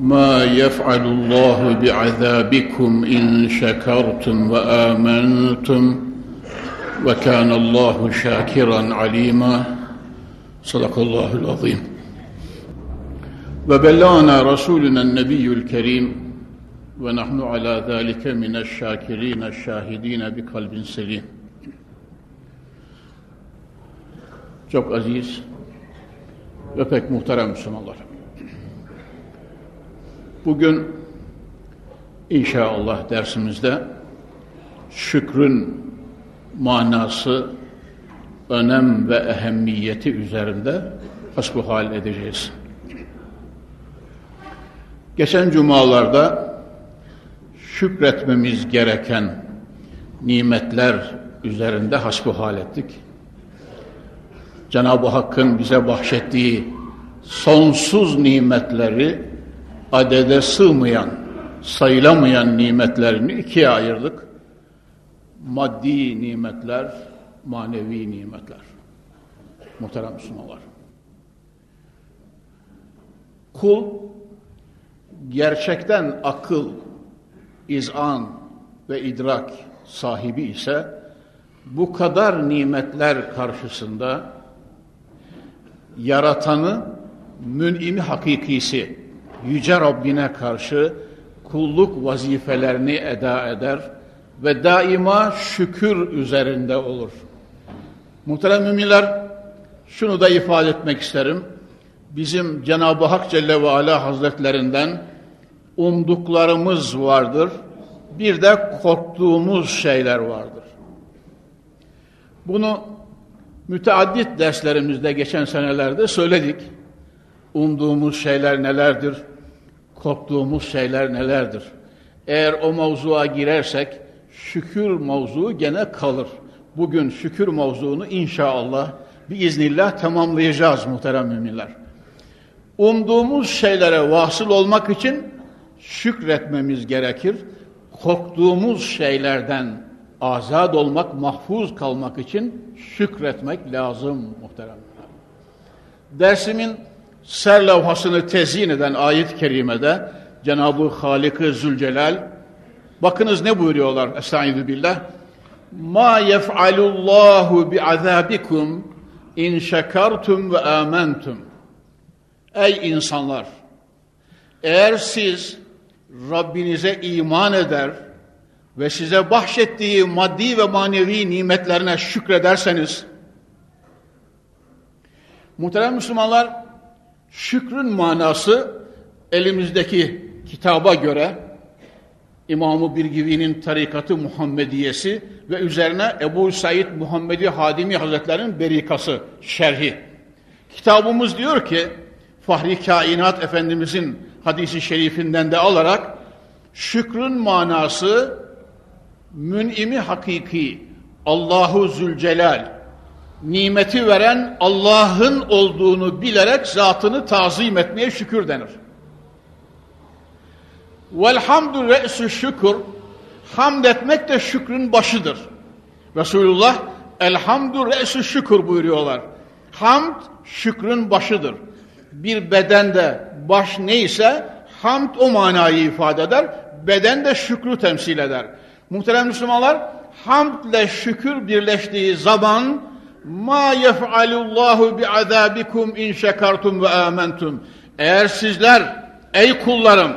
ما يفعل الله بعذابكم إن شكرتم وآمنتم وكان الله شاكرا عليما صدق الله العظيم وبلغنا رسولنا النبي الكريم ونحن على ذلك من الشاكرين الشاهدين بقلب سليم Çok aziz ve pek muhterem Müslümanlar. Bugün inşallah dersimizde şükrün manası, önem ve ehemmiyeti üzerinde hasbuhal edeceğiz. Geçen cumalarda şükretmemiz gereken nimetler üzerinde hasbuhal ettik. Cenab-ı Hakk'ın bize bahşettiği sonsuz nimetleri adede sığmayan, sayılamayan nimetlerini ikiye ayırdık. Maddi nimetler, manevi nimetler. Muhterem Müslümanlar. Kul gerçekten akıl, izan ve idrak sahibi ise bu kadar nimetler karşısında yaratanı mün'imi hakikisi yüce Rabbine karşı kulluk vazifelerini eda eder ve daima şükür üzerinde olur. Muhterem müminler, şunu da ifade etmek isterim. Bizim Cenab-ı Hak Celle ve Ala Hazretlerinden umduklarımız vardır. Bir de korktuğumuz şeyler vardır. Bunu müteaddit derslerimizde geçen senelerde söyledik. Umduğumuz şeyler nelerdir? Korktuğumuz şeyler nelerdir? Eğer o mavzuğa girersek şükür mavzuu gene kalır. Bugün şükür mavzuunu inşallah biiznillah tamamlayacağız muhterem müminler. Umduğumuz şeylere vasıl olmak için şükretmemiz gerekir. Korktuğumuz şeylerden azad olmak, mahfuz kalmak için şükretmek lazım muhteremler. Dersimin ser levhasını tezyin eden ayet-i kerimede Cenab-ı Halik-ı Zülcelal bakınız ne buyuruyorlar? Estaizu billah. Ma yef'alullahu bi'azabikum in şekertum ve amentum Ey insanlar eğer siz Rabbinize iman eder ve size bahşettiği maddi ve manevi nimetlerine şükrederseniz muhterem Müslümanlar şükrün manası elimizdeki kitaba göre İmam-ı Birgivi'nin tarikatı Muhammediyesi ve üzerine Ebu Said Muhammedi Hadimi Hazretleri'nin berikası, şerhi. Kitabımız diyor ki, Fahri Kainat Efendimizin hadisi şerifinden de alarak, şükrün manası, mün'imi hakiki, Allahu Zülcelal, nimeti veren Allah'ın olduğunu bilerek zatını tazim etmeye şükür denir. Velhamdü re'sü şükür, hamd etmek de şükrün başıdır. Resulullah elhamdü re'sü şükür buyuruyorlar. Hamd şükrün başıdır. Bir bedende baş neyse hamd o manayı ifade eder. Beden de şükrü temsil eder. Muhterem Müslümanlar hamdle şükür birleştiği zaman ma yef'alullahu bi'azabikum in şekertum ve amentum. Eğer sizler ey kullarım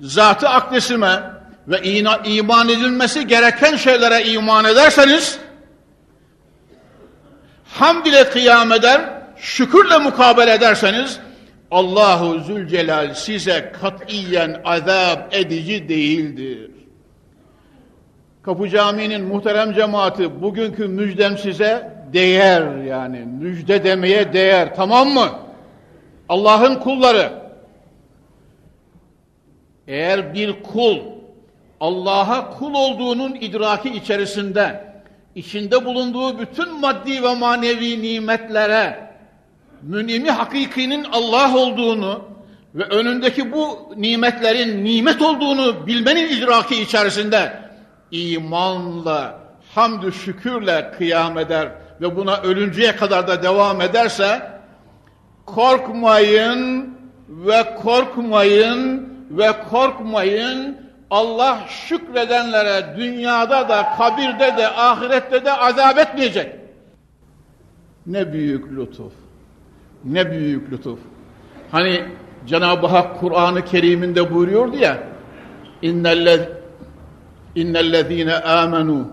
zatı akdesime ve iman edilmesi gereken şeylere iman ederseniz hamd ile kıyam eder, şükürle mukabele ederseniz Allahu Zülcelal size katiyen azap edici değildir. Kapı Camii'nin muhterem cemaati bugünkü müjdem size değer yani. Müjde demeye değer tamam mı? Allah'ın kulları. Eğer bir kul Allah'a kul olduğunun idraki içerisinde içinde bulunduğu bütün maddi ve manevi nimetlere münimi hakikinin Allah olduğunu ve önündeki bu nimetlerin nimet olduğunu bilmenin idraki içerisinde imanla, hamdü şükürle kıyam eder ve buna ölünceye kadar da devam ederse korkmayın ve korkmayın ve korkmayın Allah şükredenlere dünyada da kabirde de ahirette de azap etmeyecek. Ne büyük lütuf. Ne büyük lütuf. Hani Cenab-ı Hak Kur'an-ı Kerim'inde buyuruyordu ya İnnellezîne âmenû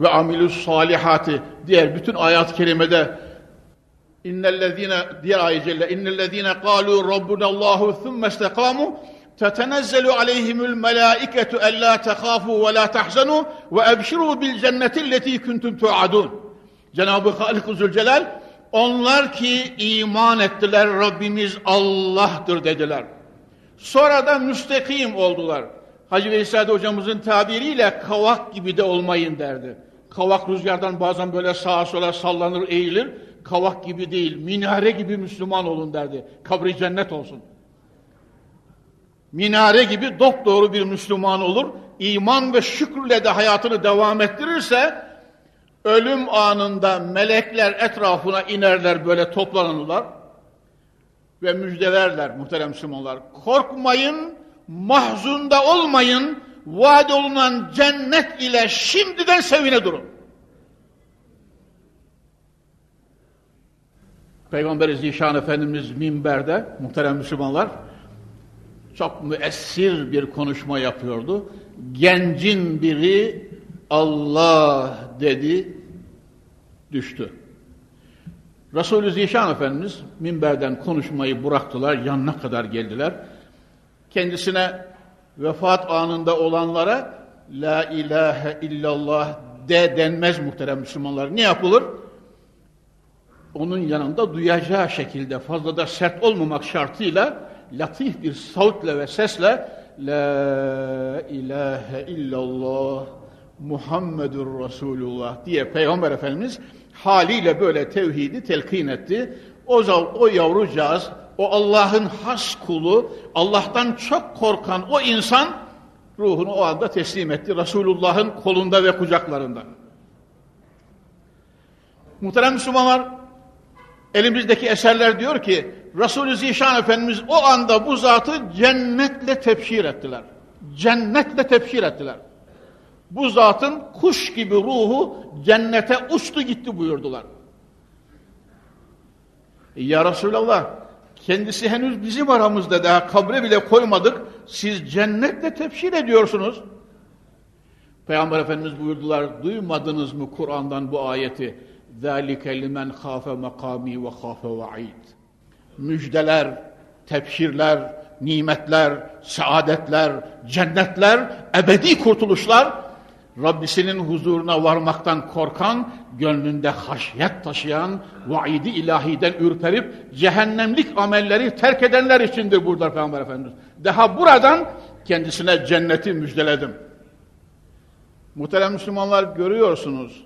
ve amilus salihati diğer bütün ayat-ı kerimede innellezîne diğer ayet celle innellezîne kâlû rabbunallahu thumme istekâmû tetenezzelu aleyhimul melâiketu ellâ tehâfû ve lâ tahzenû ve ebşirû bil cenneti letî kuntum tu'adûn Cenab-ı Halik Zülcelal onlar ki iman ettiler Rabbimiz Allah'tır dediler. Sonra da müstekim oldular. Hacı Veysade hocamızın tabiriyle kavak gibi de olmayın derdi. Kavak rüzgardan bazen böyle sağa sola sallanır eğilir. Kavak gibi değil, minare gibi Müslüman olun derdi. Kabri cennet olsun. Minare gibi doğru bir Müslüman olur. İman ve şükrle de hayatını devam ettirirse ölüm anında melekler etrafına inerler böyle toplanırlar ve müjdelerler muhterem Müslümanlar. Korkmayın, mahzunda olmayın, vaat olunan cennet ile şimdiden sevine durun. Peygamber Zişan Efendimiz minberde, muhterem Müslümanlar, çok müessir bir konuşma yapıyordu. Gencin biri Allah dedi, düştü. Resulü Zişan Efendimiz minberden konuşmayı bıraktılar, yanına kadar geldiler. Kendisine vefat anında olanlara La ilahe illallah de denmez muhterem Müslümanlar. Ne yapılır? Onun yanında duyacağı şekilde fazla da sert olmamak şartıyla latif bir savutla ve sesle La ilahe illallah Muhammedur Resulullah diye Peygamber Efendimiz haliyle böyle tevhidi telkin etti. O, o yavrucağız, o Allah'ın has kulu, Allah'tan çok korkan o insan ruhunu o anda teslim etti. Resulullah'ın kolunda ve kucaklarında. Muhterem Müslümanlar, elimizdeki eserler diyor ki, Resulü Zişan Efendimiz o anda bu zatı cennetle tepşir ettiler. Cennetle tepşir ettiler bu zatın kuş gibi ruhu cennete uçtu gitti buyurdular. Ya Resulallah kendisi henüz bizim aramızda daha kabre bile koymadık. Siz cennetle tepşir ediyorsunuz. Peygamber Efendimiz buyurdular duymadınız mı Kur'an'dan bu ayeti? ذَٰلِكَ لِمَنْ خَافَ مَقَامِي وَخَافَ وَعِيدٍ Müjdeler, tepşirler, nimetler, saadetler, cennetler, ebedi kurtuluşlar Rabbisinin huzuruna varmaktan korkan, gönlünde haşyet taşıyan, vaidi ilahiden ürperip cehennemlik amelleri terk edenler içindir burada Peygamber Efendimiz. Daha buradan kendisine cenneti müjdeledim. Muhterem Müslümanlar görüyorsunuz,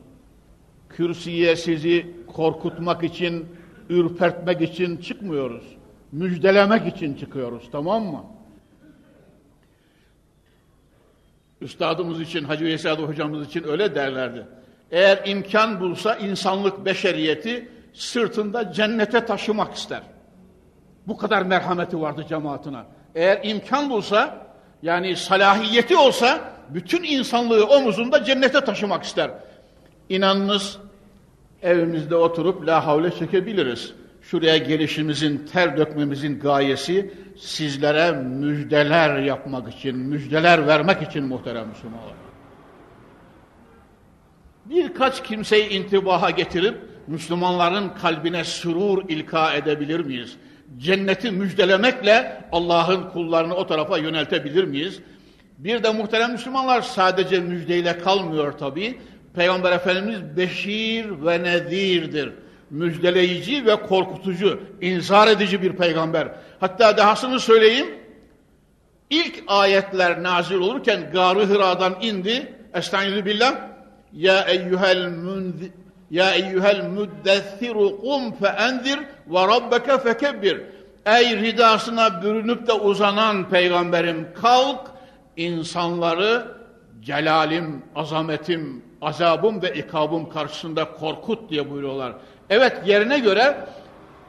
kürsüye sizi korkutmak için, ürpertmek için çıkmıyoruz. Müjdelemek için çıkıyoruz, tamam mı? Üstadımız için, Hacı Veysel hocamız için öyle derlerdi. Eğer imkan bulsa insanlık beşeriyeti sırtında cennete taşımak ister. Bu kadar merhameti vardı cemaatine. Eğer imkan bulsa, yani salahiyeti olsa, bütün insanlığı omuzunda cennete taşımak ister. İnanınız evimizde oturup la havle çekebiliriz. Şuraya gelişimizin, ter dökmemizin gayesi sizlere müjdeler yapmak için, müjdeler vermek için muhterem Müslümanlar. Birkaç kimseyi intibaha getirip Müslümanların kalbine sürur ilka edebilir miyiz? Cenneti müjdelemekle Allah'ın kullarını o tarafa yöneltebilir miyiz? Bir de muhterem Müslümanlar sadece müjdeyle kalmıyor tabi. Peygamber Efendimiz beşir ve nedirdir müjdeleyici ve korkutucu, inzar edici bir peygamber. Hatta dahasını söyleyeyim, İlk ayetler nazil olurken Gâr-ı Hıra'dan indi. Estaizu billah. Ya eyyuhel munzir ya eyyuhel müddessiru kum fe enzir ve rabbeke fekebbir. Ey ridasına bürünüp de uzanan peygamberim kalk insanları celalim, azametim, azabım ve ikabım karşısında korkut diye buyuruyorlar. Evet yerine göre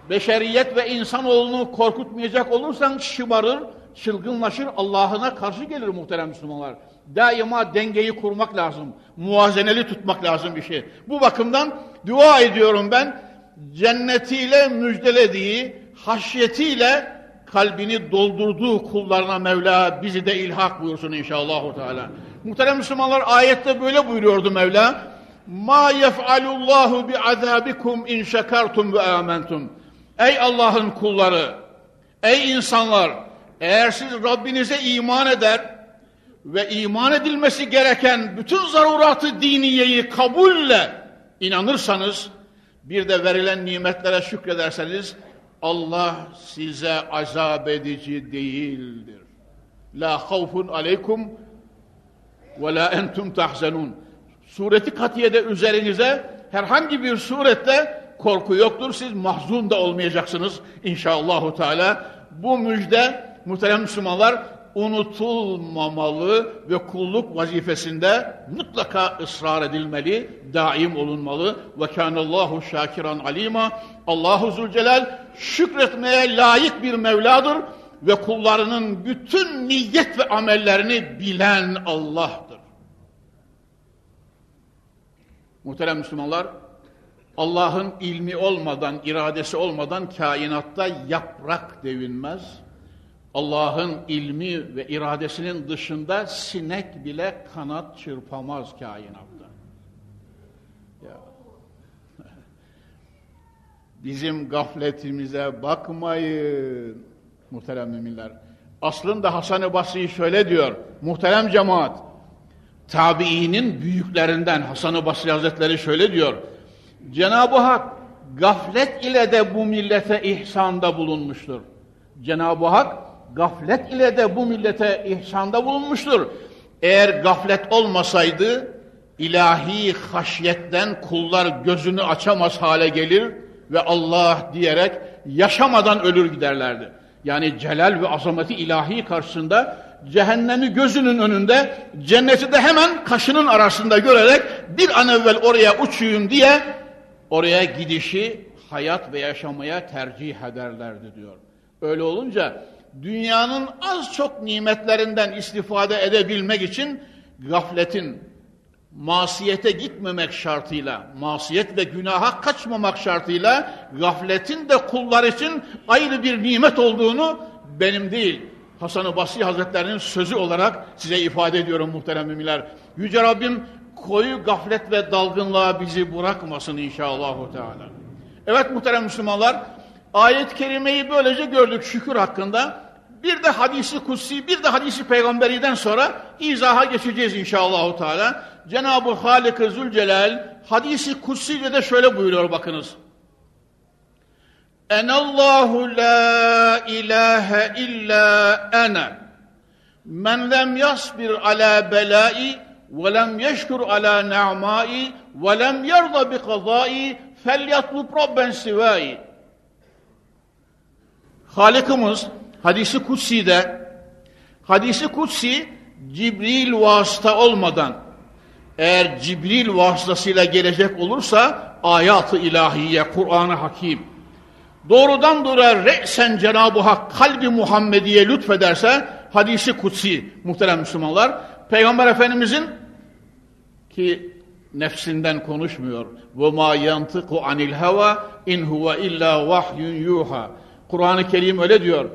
beşeriyet ve insanoğlunu korkutmayacak olursan şımarır, çılgınlaşır, Allah'ına karşı gelir muhterem Müslümanlar. Daima dengeyi kurmak lazım, muazeneli tutmak lazım bir şey. Bu bakımdan dua ediyorum ben, cennetiyle müjdelediği, haşyetiyle kalbini doldurduğu kullarına Mevla bizi de ilhak buyursun inşallah. Teala. Muhterem Müslümanlar ayette böyle buyuruyordu Mevla. Ma yef'alullahu bi azabikum in şekertum ve amentum. Ey Allah'ın kulları, ey insanlar, eğer siz Rabbinize iman eder ve iman edilmesi gereken bütün zaruratı diniyeyi kabulle inanırsanız, bir de verilen nimetlere şükrederseniz, Allah size azap edici değildir. La havfun aleykum ve la entum tahzenun. Sureti katiyede üzerinize herhangi bir surette korku yoktur. Siz mahzun da olmayacaksınız inşallahü teala. Bu müjde muhterem Müslümanlar unutulmamalı ve kulluk vazifesinde mutlaka ısrar edilmeli, daim olunmalı. Ve kânallâhu şakiran alîmâ. Allahu Zülcelal şükretmeye layık bir Mevladır ve kullarının bütün niyet ve amellerini bilen Allah'tır. Muhterem Müslümanlar, Allah'ın ilmi olmadan, iradesi olmadan kainatta yaprak devinmez. Allah'ın ilmi ve iradesinin dışında sinek bile kanat çırpamaz kainatta. Ya. Bizim gafletimize bakmayın muhterem müminler. Aslında Hasan-ı Basri şöyle diyor, muhterem cemaat, tabiinin büyüklerinden Hasan-ı Basri Hazretleri şöyle diyor, Cenab-ı Hak gaflet ile de bu millete ihsanda bulunmuştur. Cenab-ı Hak gaflet ile de bu millete ihsanda bulunmuştur. Eğer gaflet olmasaydı ilahi haşyetten kullar gözünü açamaz hale gelir ve Allah diyerek yaşamadan ölür giderlerdi. Yani celal ve azameti ilahi karşısında cehennemi gözünün önünde cenneti de hemen kaşının arasında görerek bir an evvel oraya uçuyum diye oraya gidişi hayat ve yaşamaya tercih ederlerdi diyor. Öyle olunca dünyanın az çok nimetlerinden istifade edebilmek için gafletin, masiyete gitmemek şartıyla, masiyet ve günaha kaçmamak şartıyla gafletin de kullar için ayrı bir nimet olduğunu benim değil, Hasan-ı Basri Hazretlerinin sözü olarak size ifade ediyorum muhterem müminler. Yüce Rabbim koyu gaflet ve dalgınlığa bizi bırakmasın inşallah. Evet muhterem Müslümanlar, ayet-i kerimeyi böylece gördük şükür hakkında. Bir de hadisi kutsi, bir de hadisi peygamberiden sonra izaha geçeceğiz inşallah. Teala. Cenab-ı Halik-ı Zülcelal hadisi kutsiyle de şöyle buyuruyor bakınız. Enallahu la ilahe illa ene men lem yasbir ala belai ve lem yeşkur ala ne'mai ve lem yerda bi kazai felyatlub rabben sivai Halikimiz hadisi kutsi'de hadisi kutsi Cibril vasıta olmadan eğer Cibril vasıtasıyla gelecek olursa ayat-ı ilahiye, Kur'an-ı Hakim doğrudan doğruya re'sen Cenab-ı Hak kalbi Muhammediye lütfederse hadisi kutsi muhterem Müslümanlar Peygamber Efendimizin ki nefsinden konuşmuyor. Ve ma yantiku anil hava in huve illa vahyun yuha. Kur'an-ı Kerim öyle diyor.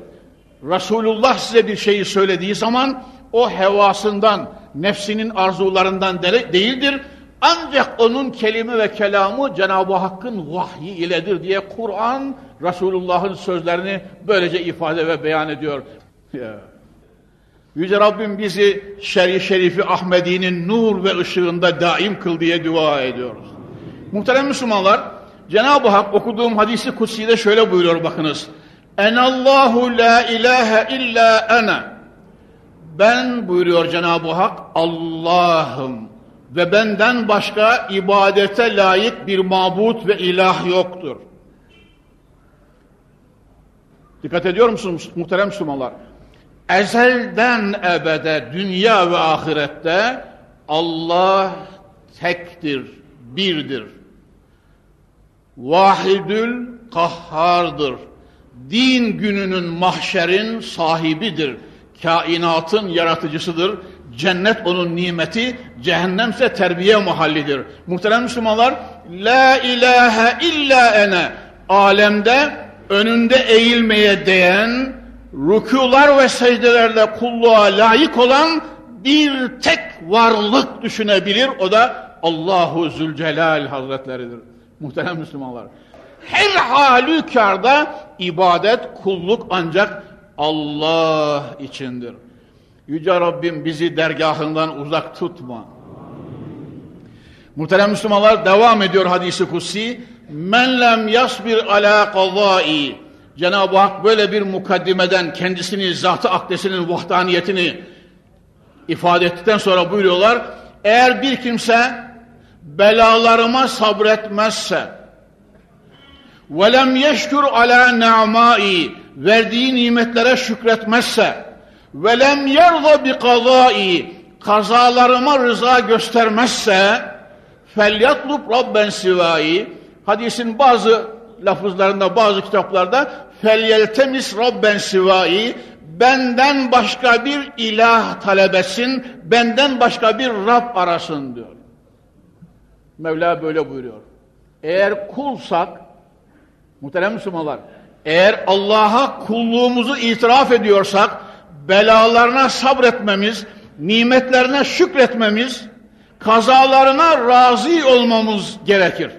Resulullah size bir şeyi söylediği zaman o hevasından, nefsinin arzularından değildir. Ancak onun kelime ve kelamı Cenab-ı Hakk'ın vahyi iledir diye Kur'an Resulullah'ın sözlerini böylece ifade ve beyan ediyor. Yüce Rabbim bizi şer'i şerifi Ahmedi'nin nur ve ışığında daim kıl diye dua ediyoruz. Muhterem Müslümanlar, Cenab-ı Hak okuduğum hadisi kutsiyle şöyle buyuruyor bakınız. Enallahu la ilahe illa ene Ben buyuruyor Cenab-ı Hak Allah'ım ve benden başka ibadete layık bir mabut ve ilah yoktur. Dikkat ediyor musunuz muhterem Müslümanlar? Ezelden ebede dünya ve ahirette Allah tektir, birdir. Vahidül kahhardır. Din gününün mahşerin sahibidir. Kainatın yaratıcısıdır. Cennet onun nimeti, cehennemse terbiye mahallidir. Muhterem Müslümanlar, La ilahe illa ene alemde önünde eğilmeye değen, rükular ve secdelerle kulluğa layık olan bir tek varlık düşünebilir. O da Allahu Zülcelal Hazretleridir. Muhterem Müslümanlar. Her halükarda ibadet, kulluk ancak Allah içindir. Yüce Rabbim bizi dergahından uzak tutma. Muhterem Müslümanlar devam ediyor hadisi kutsi. Men lem yasbir ala kazai. Cenab-ı Hak böyle bir mukaddimeden kendisini, zatı akdesinin vahdaniyetini ifade ettikten sonra buyuruyorlar. Eğer bir kimse belalarıma sabretmezse velem yeşkur ala na'mai verdiği nimetlere şükretmezse yerza bi kazai kazalarıma rıza göstermezse felyatlub rabben sivai hadisin bazı lafızlarında bazı kitaplarda felyeltemis rabben sivai benden başka bir ilah talep etsin benden başka bir Rab arasın diyor Mevla böyle buyuruyor. Eğer kulsak, muhterem Müslümanlar, eğer Allah'a kulluğumuzu itiraf ediyorsak, belalarına sabretmemiz, nimetlerine şükretmemiz, kazalarına razı olmamız gerekir.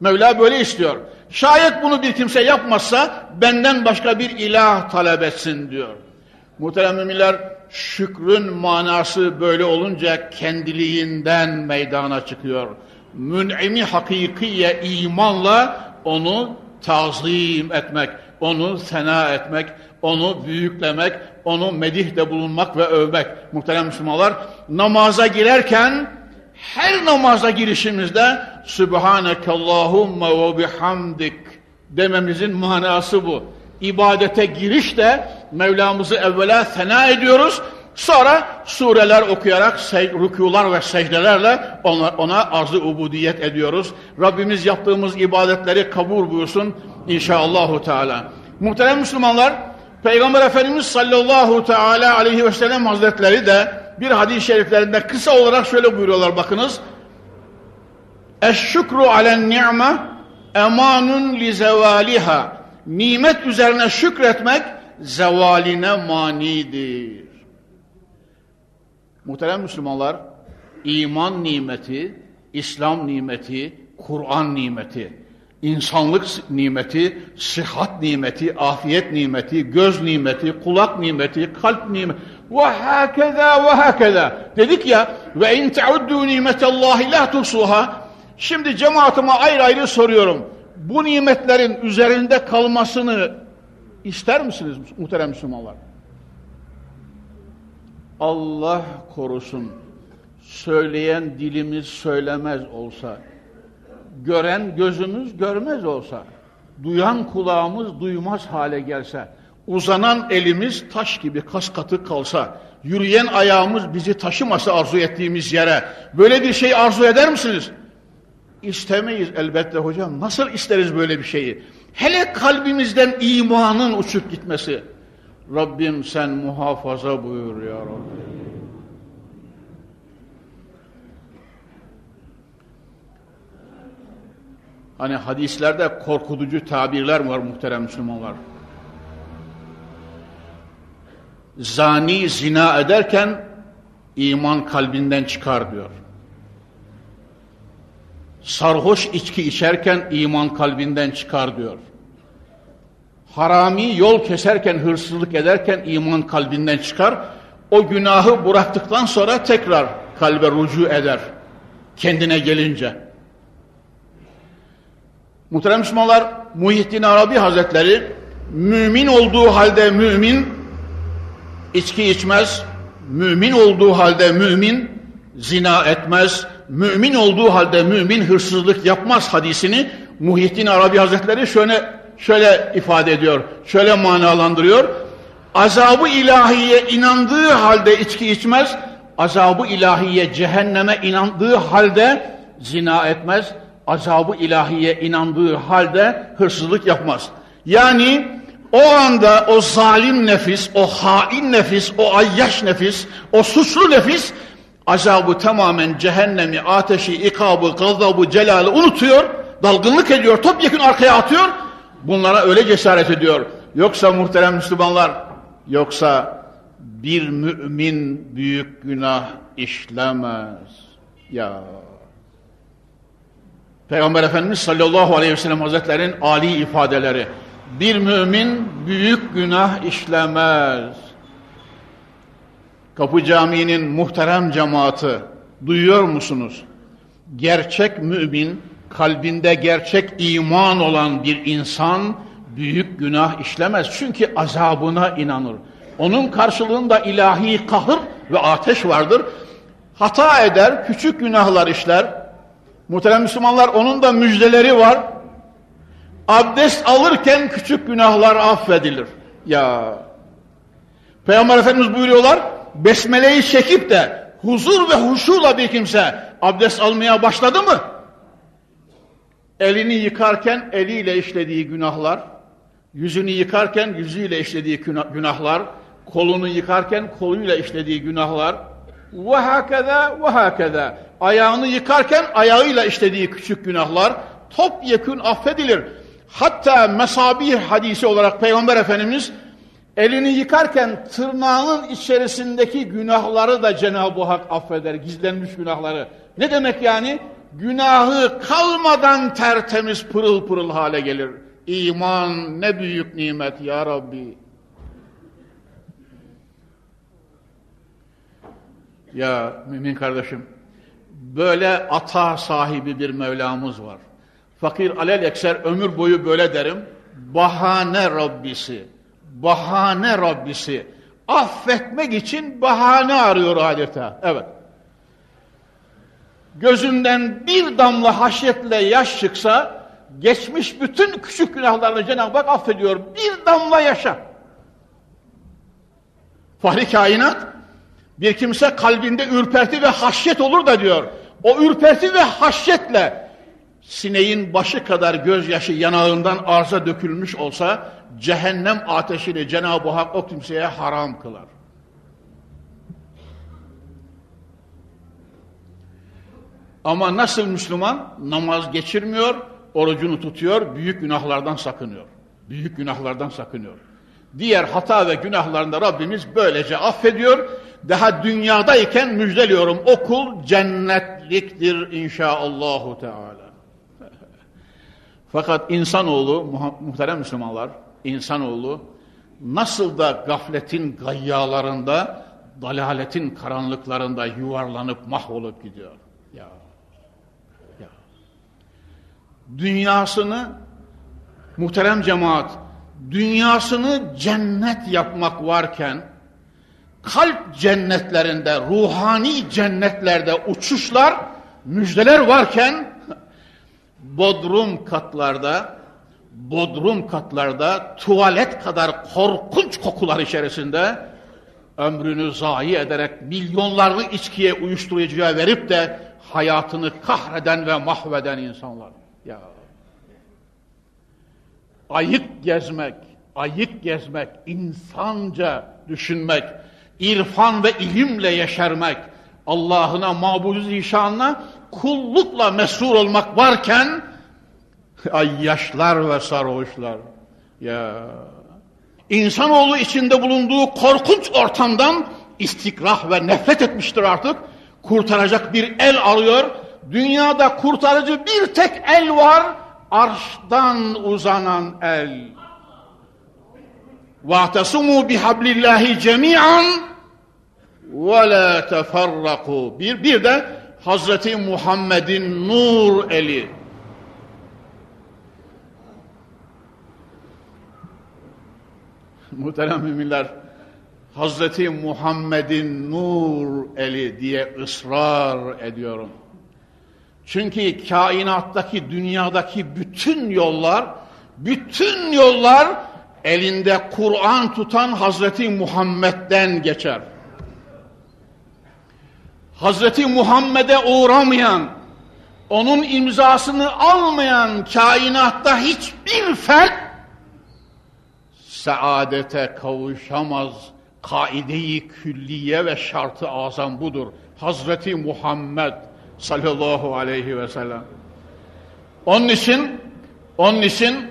Mevla böyle istiyor. Şayet bunu bir kimse yapmazsa benden başka bir ilah talep etsin diyor. Muhterem müminler şükrün manası böyle olunca kendiliğinden meydana çıkıyor mün'imi hakikiye imanla onu tazim etmek, onu sena etmek, onu büyüklemek, onu medihde bulunmak ve övmek. Muhterem Müslümanlar, namaza girerken her namaza girişimizde Sübhaneke Allahümme ve bihamdik dememizin manası bu. İbadete girişte Mevlamızı evvela sena ediyoruz. Sonra sureler okuyarak, rükular ve secdelerle ona, ona arz-ı ubudiyet ediyoruz. Rabbimiz yaptığımız ibadetleri kabul buyursun inşallahü teala. Muhterem Müslümanlar, Peygamber Efendimiz sallallahu teala aleyhi ve sellem hazretleri de bir hadis-i şeriflerinde kısa olarak şöyle buyuruyorlar bakınız. Eşşükru alen ni'me emanun li zevaliha. Nimet üzerine şükretmek zevaline manidir. Muhterem Müslümanlar, iman nimeti, İslam nimeti, Kur'an nimeti, insanlık nimeti, sıhhat nimeti, afiyet nimeti, göz nimeti, kulak nimeti, kalp nimeti ve hakeza ve hakeza. Dedik ya ve in teuddu nimetallahi la tusuha. Şimdi cemaatime ayrı ayrı soruyorum. Bu nimetlerin üzerinde kalmasını ister misiniz muhterem Müslümanlar? Allah korusun söyleyen dilimiz söylemez olsa, gören gözümüz görmez olsa, duyan kulağımız duymaz hale gelse, uzanan elimiz taş gibi kas katı kalsa, yürüyen ayağımız bizi taşımasa arzu ettiğimiz yere, böyle bir şey arzu eder misiniz? İstemeyiz elbette hocam. Nasıl isteriz böyle bir şeyi? Hele kalbimizden imanın uçup gitmesi. Rabbim sen muhafaza buyur ya Rabbi. Hani hadislerde korkutucu tabirler var muhterem Müslümanlar. Zani zina ederken iman kalbinden çıkar diyor. Sarhoş içki içerken iman kalbinden çıkar diyor harami yol keserken, hırsızlık ederken iman kalbinden çıkar. O günahı bıraktıktan sonra tekrar kalbe rucu eder. Kendine gelince. Muhterem Müslümanlar, Muhyiddin Arabi Hazretleri, mümin olduğu halde mümin, içki içmez, Mümin olduğu halde mümin zina etmez, mümin olduğu halde mümin hırsızlık yapmaz hadisini Muhyiddin Arabi Hazretleri şöyle şöyle ifade ediyor, şöyle manalandırıyor. Azabı ilahiye inandığı halde içki içmez, azabı ilahiye cehenneme inandığı halde zina etmez, azabı ilahiye inandığı halde hırsızlık yapmaz. Yani o anda o zalim nefis, o hain nefis, o ayyaş nefis, o suçlu nefis azabı tamamen cehennemi, ateşi, ikabı, gazabı, celali unutuyor, dalgınlık ediyor, topyekun arkaya atıyor. Bunlara öyle cesaret ediyor. Yoksa muhterem Müslümanlar, yoksa bir mümin büyük günah işlemez. Ya Peygamber Efendimiz sallallahu aleyhi ve sellem hazretlerinin ali ifadeleri. Bir mümin büyük günah işlemez. Kapı Camii'nin muhterem cemaati duyuyor musunuz? Gerçek mümin, kalbinde gerçek iman olan bir insan büyük günah işlemez. Çünkü azabına inanır. Onun karşılığında ilahi kahır ve ateş vardır. Hata eder, küçük günahlar işler. Muhterem Müslümanlar onun da müjdeleri var. Abdest alırken küçük günahlar affedilir. Ya Peygamber Efendimiz buyuruyorlar, besmeleyi çekip de huzur ve huşuyla bir kimse abdest almaya başladı mı? Elini yıkarken eliyle işlediği günahlar, yüzünü yıkarken yüzüyle işlediği günahlar, kolunu yıkarken koluyla işlediği günahlar, ve hakeza ve hakeza. Ayağını yıkarken ayağıyla işlediği küçük günahlar topyekün affedilir. Hatta mesabih hadisi olarak Peygamber Efendimiz elini yıkarken tırnağının içerisindeki günahları da Cenab-ı Hak affeder, gizlenmiş günahları. Ne demek yani? Günahı kalmadan tertemiz pırıl pırıl hale gelir. İman ne büyük nimet ya Rabbi. Ya mümin kardeşim, böyle ata sahibi bir Mevlamız var. Fakir alel ekser ömür boyu böyle derim. Bahane Rabbisi, bahane Rabbisi. Affetmek için bahane arıyor adeta. Evet. Gözünden bir damla haşyetle yaş çıksa, geçmiş bütün küçük günahlarını Cenab-ı Hak affediyor. Bir damla yaşa. Fahri kainat, bir kimse kalbinde ürperti ve haşyet olur da diyor. O ürperti ve haşyetle sineğin başı kadar gözyaşı yanağından arza dökülmüş olsa cehennem ateşini Cenab-ı Hak o kimseye haram kılar. Ama nasıl Müslüman? Namaz geçirmiyor, orucunu tutuyor, büyük günahlardan sakınıyor. Büyük günahlardan sakınıyor. Diğer hata ve günahlarında Rabbimiz böylece affediyor. Daha dünyadayken müjdeliyorum okul cennetliktir inşaallahu teala. Fakat insanoğlu, muhterem Müslümanlar, insanoğlu nasıl da gafletin gayyalarında, dalaletin karanlıklarında yuvarlanıp mahvolup gidiyor. Ya, ya. Dünyasını, muhterem cemaat, dünyasını cennet yapmak varken, kalp cennetlerinde, ruhani cennetlerde uçuşlar, müjdeler varken, bodrum katlarda, bodrum katlarda tuvalet kadar korkunç kokular içerisinde ömrünü zayi ederek milyonlarlı içkiye uyuşturucuya verip de hayatını kahreden ve mahveden insanlar. Ya ayık gezmek, ayık gezmek, insanca düşünmek, irfan ve ilimle yeşermek, Allah'ına, mabudu zişanına kullukla mesur olmak varken ay yaşlar ve sarhoşlar ya insanoğlu içinde bulunduğu korkunç ortamdan istikrah ve nefret etmiştir artık. Kurtaracak bir el arıyor. Dünyada kurtarıcı bir tek el var arştan uzanan el. وَاَعْتَصُمُوا بِحَبْلِ اللّٰهِ جَمِيعًا وَلَا تَفَرَّقُوا bir, bir de Hazreti Muhammed'in nur eli. Muhterem müminler, Hazreti Muhammed'in nur eli diye ısrar ediyorum. Çünkü kainattaki, dünyadaki bütün yollar, bütün yollar elinde Kur'an tutan Hazreti Muhammed'den geçer. Hazreti Muhammed'e uğramayan, onun imzasını almayan kainatta hiçbir fert saadete kavuşamaz. Kaide-i külliye ve şartı azam budur. Hazreti Muhammed sallallahu aleyhi ve sellem. Onun için, onun için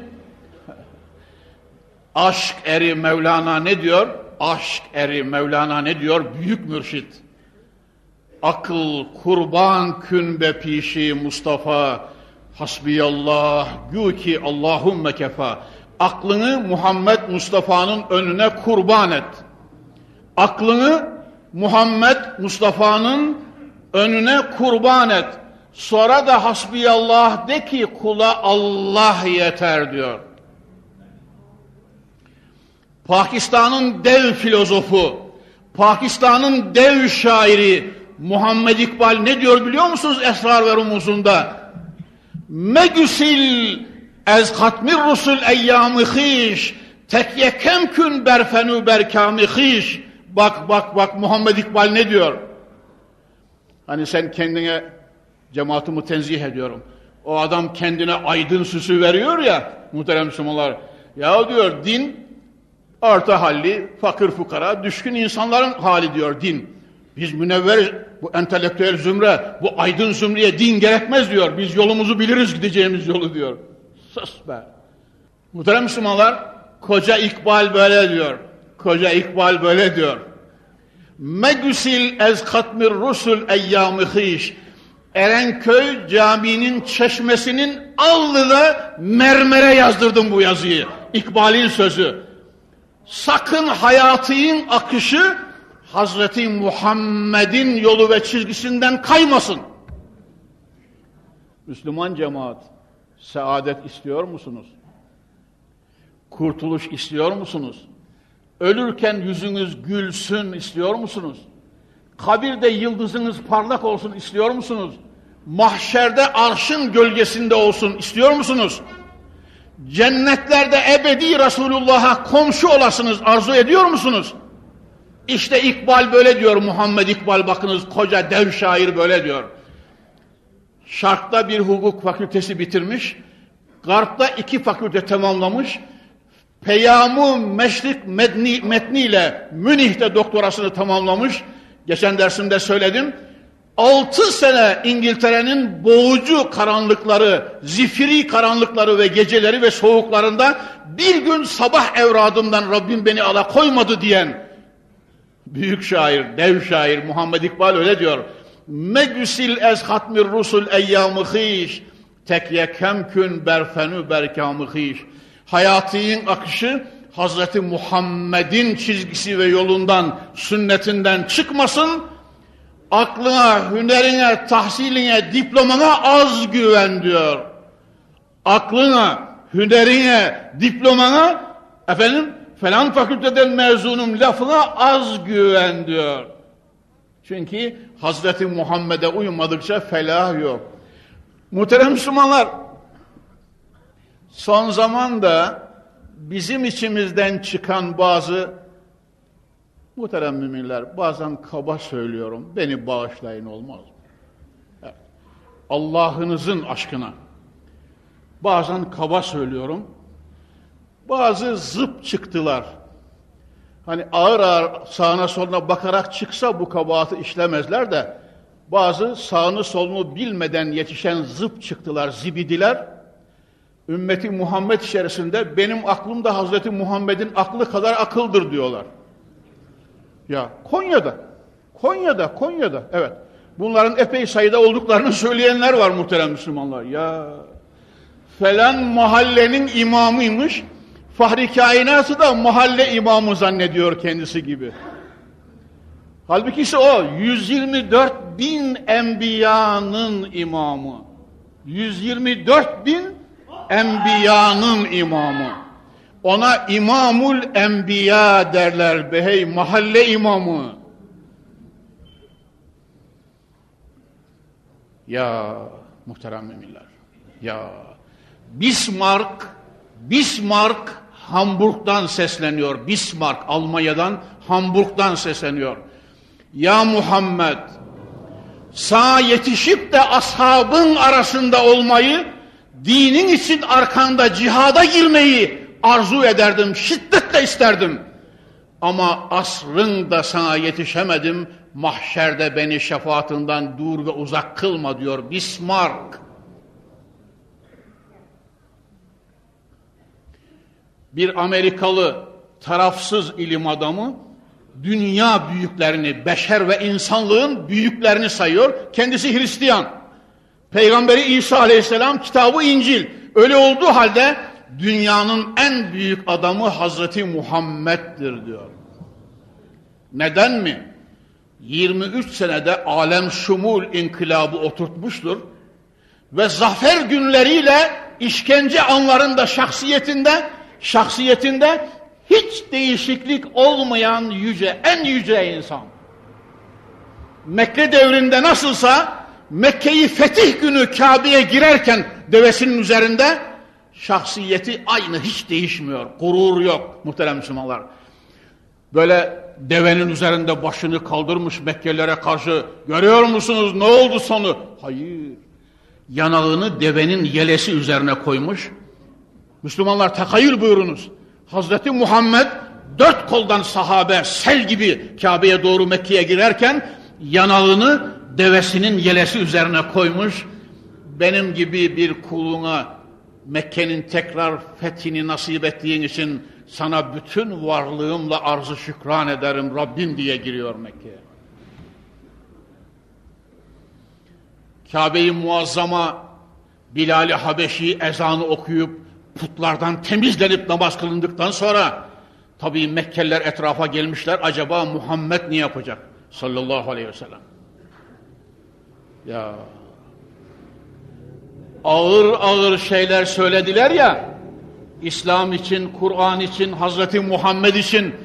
aşk eri Mevlana ne diyor? Aşk eri Mevlana ne diyor? Büyük mürşit. Akıl kurban kün be pişi Mustafa. Hasbiyallah, gü ki Allahümme kefa. Aklını Muhammed Mustafa'nın önüne kurban et. Aklını Muhammed Mustafa'nın önüne kurban et. Sonra da hasbiyallah de ki kula Allah yeter diyor. Pakistan'ın dev filozofu, Pakistan'ın dev şairi Muhammed İkbal ne diyor biliyor musunuz Esrar ve Rumuzunda? Megüsil ez katmir rusul eyyamı hiş tekyekem kün berfenü berkamı hiş bak bak bak Muhammed İkbal ne diyor? Hani sen kendine cemaatimi tenzih ediyorum. O adam kendine aydın süsü veriyor ya muhterem Müslümanlar. Ya diyor din orta halli, fakir fukara, düşkün insanların hali diyor din. Biz münevver, bu entelektüel zümre, bu aydın zümreye din gerekmez diyor. Biz yolumuzu biliriz gideceğimiz yolu diyor. Sus be. Muhterem Müslümanlar, koca İkbal böyle diyor. Koca İkbal böyle diyor. Megüsil ez katmir rusul eyyamı hiş. Erenköy caminin çeşmesinin alnına mermere yazdırdım bu yazıyı. İkbal'in sözü. Sakın hayatın akışı Hazreti Muhammed'in yolu ve çizgisinden kaymasın. Müslüman cemaat, saadet istiyor musunuz? Kurtuluş istiyor musunuz? Ölürken yüzünüz gülsün istiyor musunuz? Kabirde yıldızınız parlak olsun istiyor musunuz? Mahşerde arşın gölgesinde olsun istiyor musunuz? Cennetlerde ebedi Resulullah'a komşu olasınız arzu ediyor musunuz? İşte İkbal böyle diyor Muhammed İkbal bakınız koca dev şair böyle diyor. Şark'ta bir hukuk fakültesi bitirmiş. Garp'ta iki fakülte tamamlamış. Peyamu Meşrik metni, metniyle Münih'te doktorasını tamamlamış. Geçen dersimde söyledim. Altı sene İngiltere'nin boğucu karanlıkları, zifiri karanlıkları ve geceleri ve soğuklarında bir gün sabah evradımdan Rabbim beni ala koymadı diyen büyük şair, dev şair Muhammed İkbal öyle diyor. Megüsil ez hatmir rusul eyyamı hiş, tek yekemkün berfenü berkamı hiş. Hayatının akışı Hazreti Muhammed'in çizgisi ve yolundan, sünnetinden çıkmasın, aklına, hünerine, tahsiline, diplomana az güven diyor. Aklına, hünerine, diplomana, efendim, falan fakülteden mezunum lafına az güven diyor. Çünkü Hazreti Muhammed'e uymadıkça felah yok. Muhterem Müslümanlar, son zamanda bizim içimizden çıkan bazı muhterem müminler bazen kaba söylüyorum. Beni bağışlayın olmaz mı? Allah'ınızın aşkına bazen kaba söylüyorum. Bazı zıp çıktılar. Hani ağır ağır sağına soluna bakarak çıksa bu kabahatı işlemezler de bazı sağını solunu bilmeden yetişen zıp çıktılar, zibidiler. Ümmeti Muhammed içerisinde benim aklım da Hazreti Muhammed'in aklı kadar akıldır diyorlar. Ya Konya'da, Konya'da, Konya'da evet. Bunların epey sayıda olduklarını söyleyenler var muhterem Müslümanlar. Ya falan mahallenin imamıymış. Fahri kainatı da mahalle imamı zannediyor kendisi gibi. Halbuki ise o 124 bin enbiyanın imamı. 124 bin enbiyanın imamı. Ona İmamul Enbiya derler behey mahalle imamı. Ya muhterem müminler. Ya Bismarck Bismarck Hamburg'dan sesleniyor. Bismarck Almanya'dan Hamburg'dan sesleniyor. Ya Muhammed sağ yetişip de ashabın arasında olmayı dinin için arkanda cihada girmeyi arzu ederdim, şiddetle isterdim. Ama asrın da sana yetişemedim, mahşerde beni şefaatinden dur ve uzak kılma diyor Bismarck. Bir Amerikalı tarafsız ilim adamı dünya büyüklerini, beşer ve insanlığın büyüklerini sayıyor. Kendisi Hristiyan. Peygamberi İsa Aleyhisselam kitabı İncil. Öyle olduğu halde dünyanın en büyük adamı Hazreti Muhammed'dir diyor. Neden mi? 23 senede alem şumul inkılabı oturtmuştur ve zafer günleriyle işkence anlarında şahsiyetinde şahsiyetinde hiç değişiklik olmayan yüce, en yüce insan. Mekke devrinde nasılsa Mekke'yi fetih günü Kabe'ye girerken devesinin üzerinde şahsiyeti aynı hiç değişmiyor. Gurur yok muhterem Müslümanlar. Böyle devenin üzerinde başını kaldırmış Mekkelilere karşı görüyor musunuz ne oldu sonu? Hayır. Yanağını devenin yelesi üzerine koymuş. Müslümanlar takayül buyurunuz. Hazreti Muhammed dört koldan sahabe sel gibi Kabe'ye doğru Mekke'ye girerken yanağını devesinin yelesi üzerine koymuş. Benim gibi bir kuluna Mekke'nin tekrar fethini nasip ettiğin için sana bütün varlığımla arzı şükran ederim Rabbim diye giriyor Mekke'ye. Kabe-i Muazzama Bilal-i Habeşi ezanı okuyup putlardan temizlenip namaz kılındıktan sonra tabii Mekkeliler etrafa gelmişler. Acaba Muhammed ne yapacak? Sallallahu aleyhi ve sellem. Ya. Ağır ağır şeyler söylediler ya İslam için, Kur'an için, Hazreti Muhammed için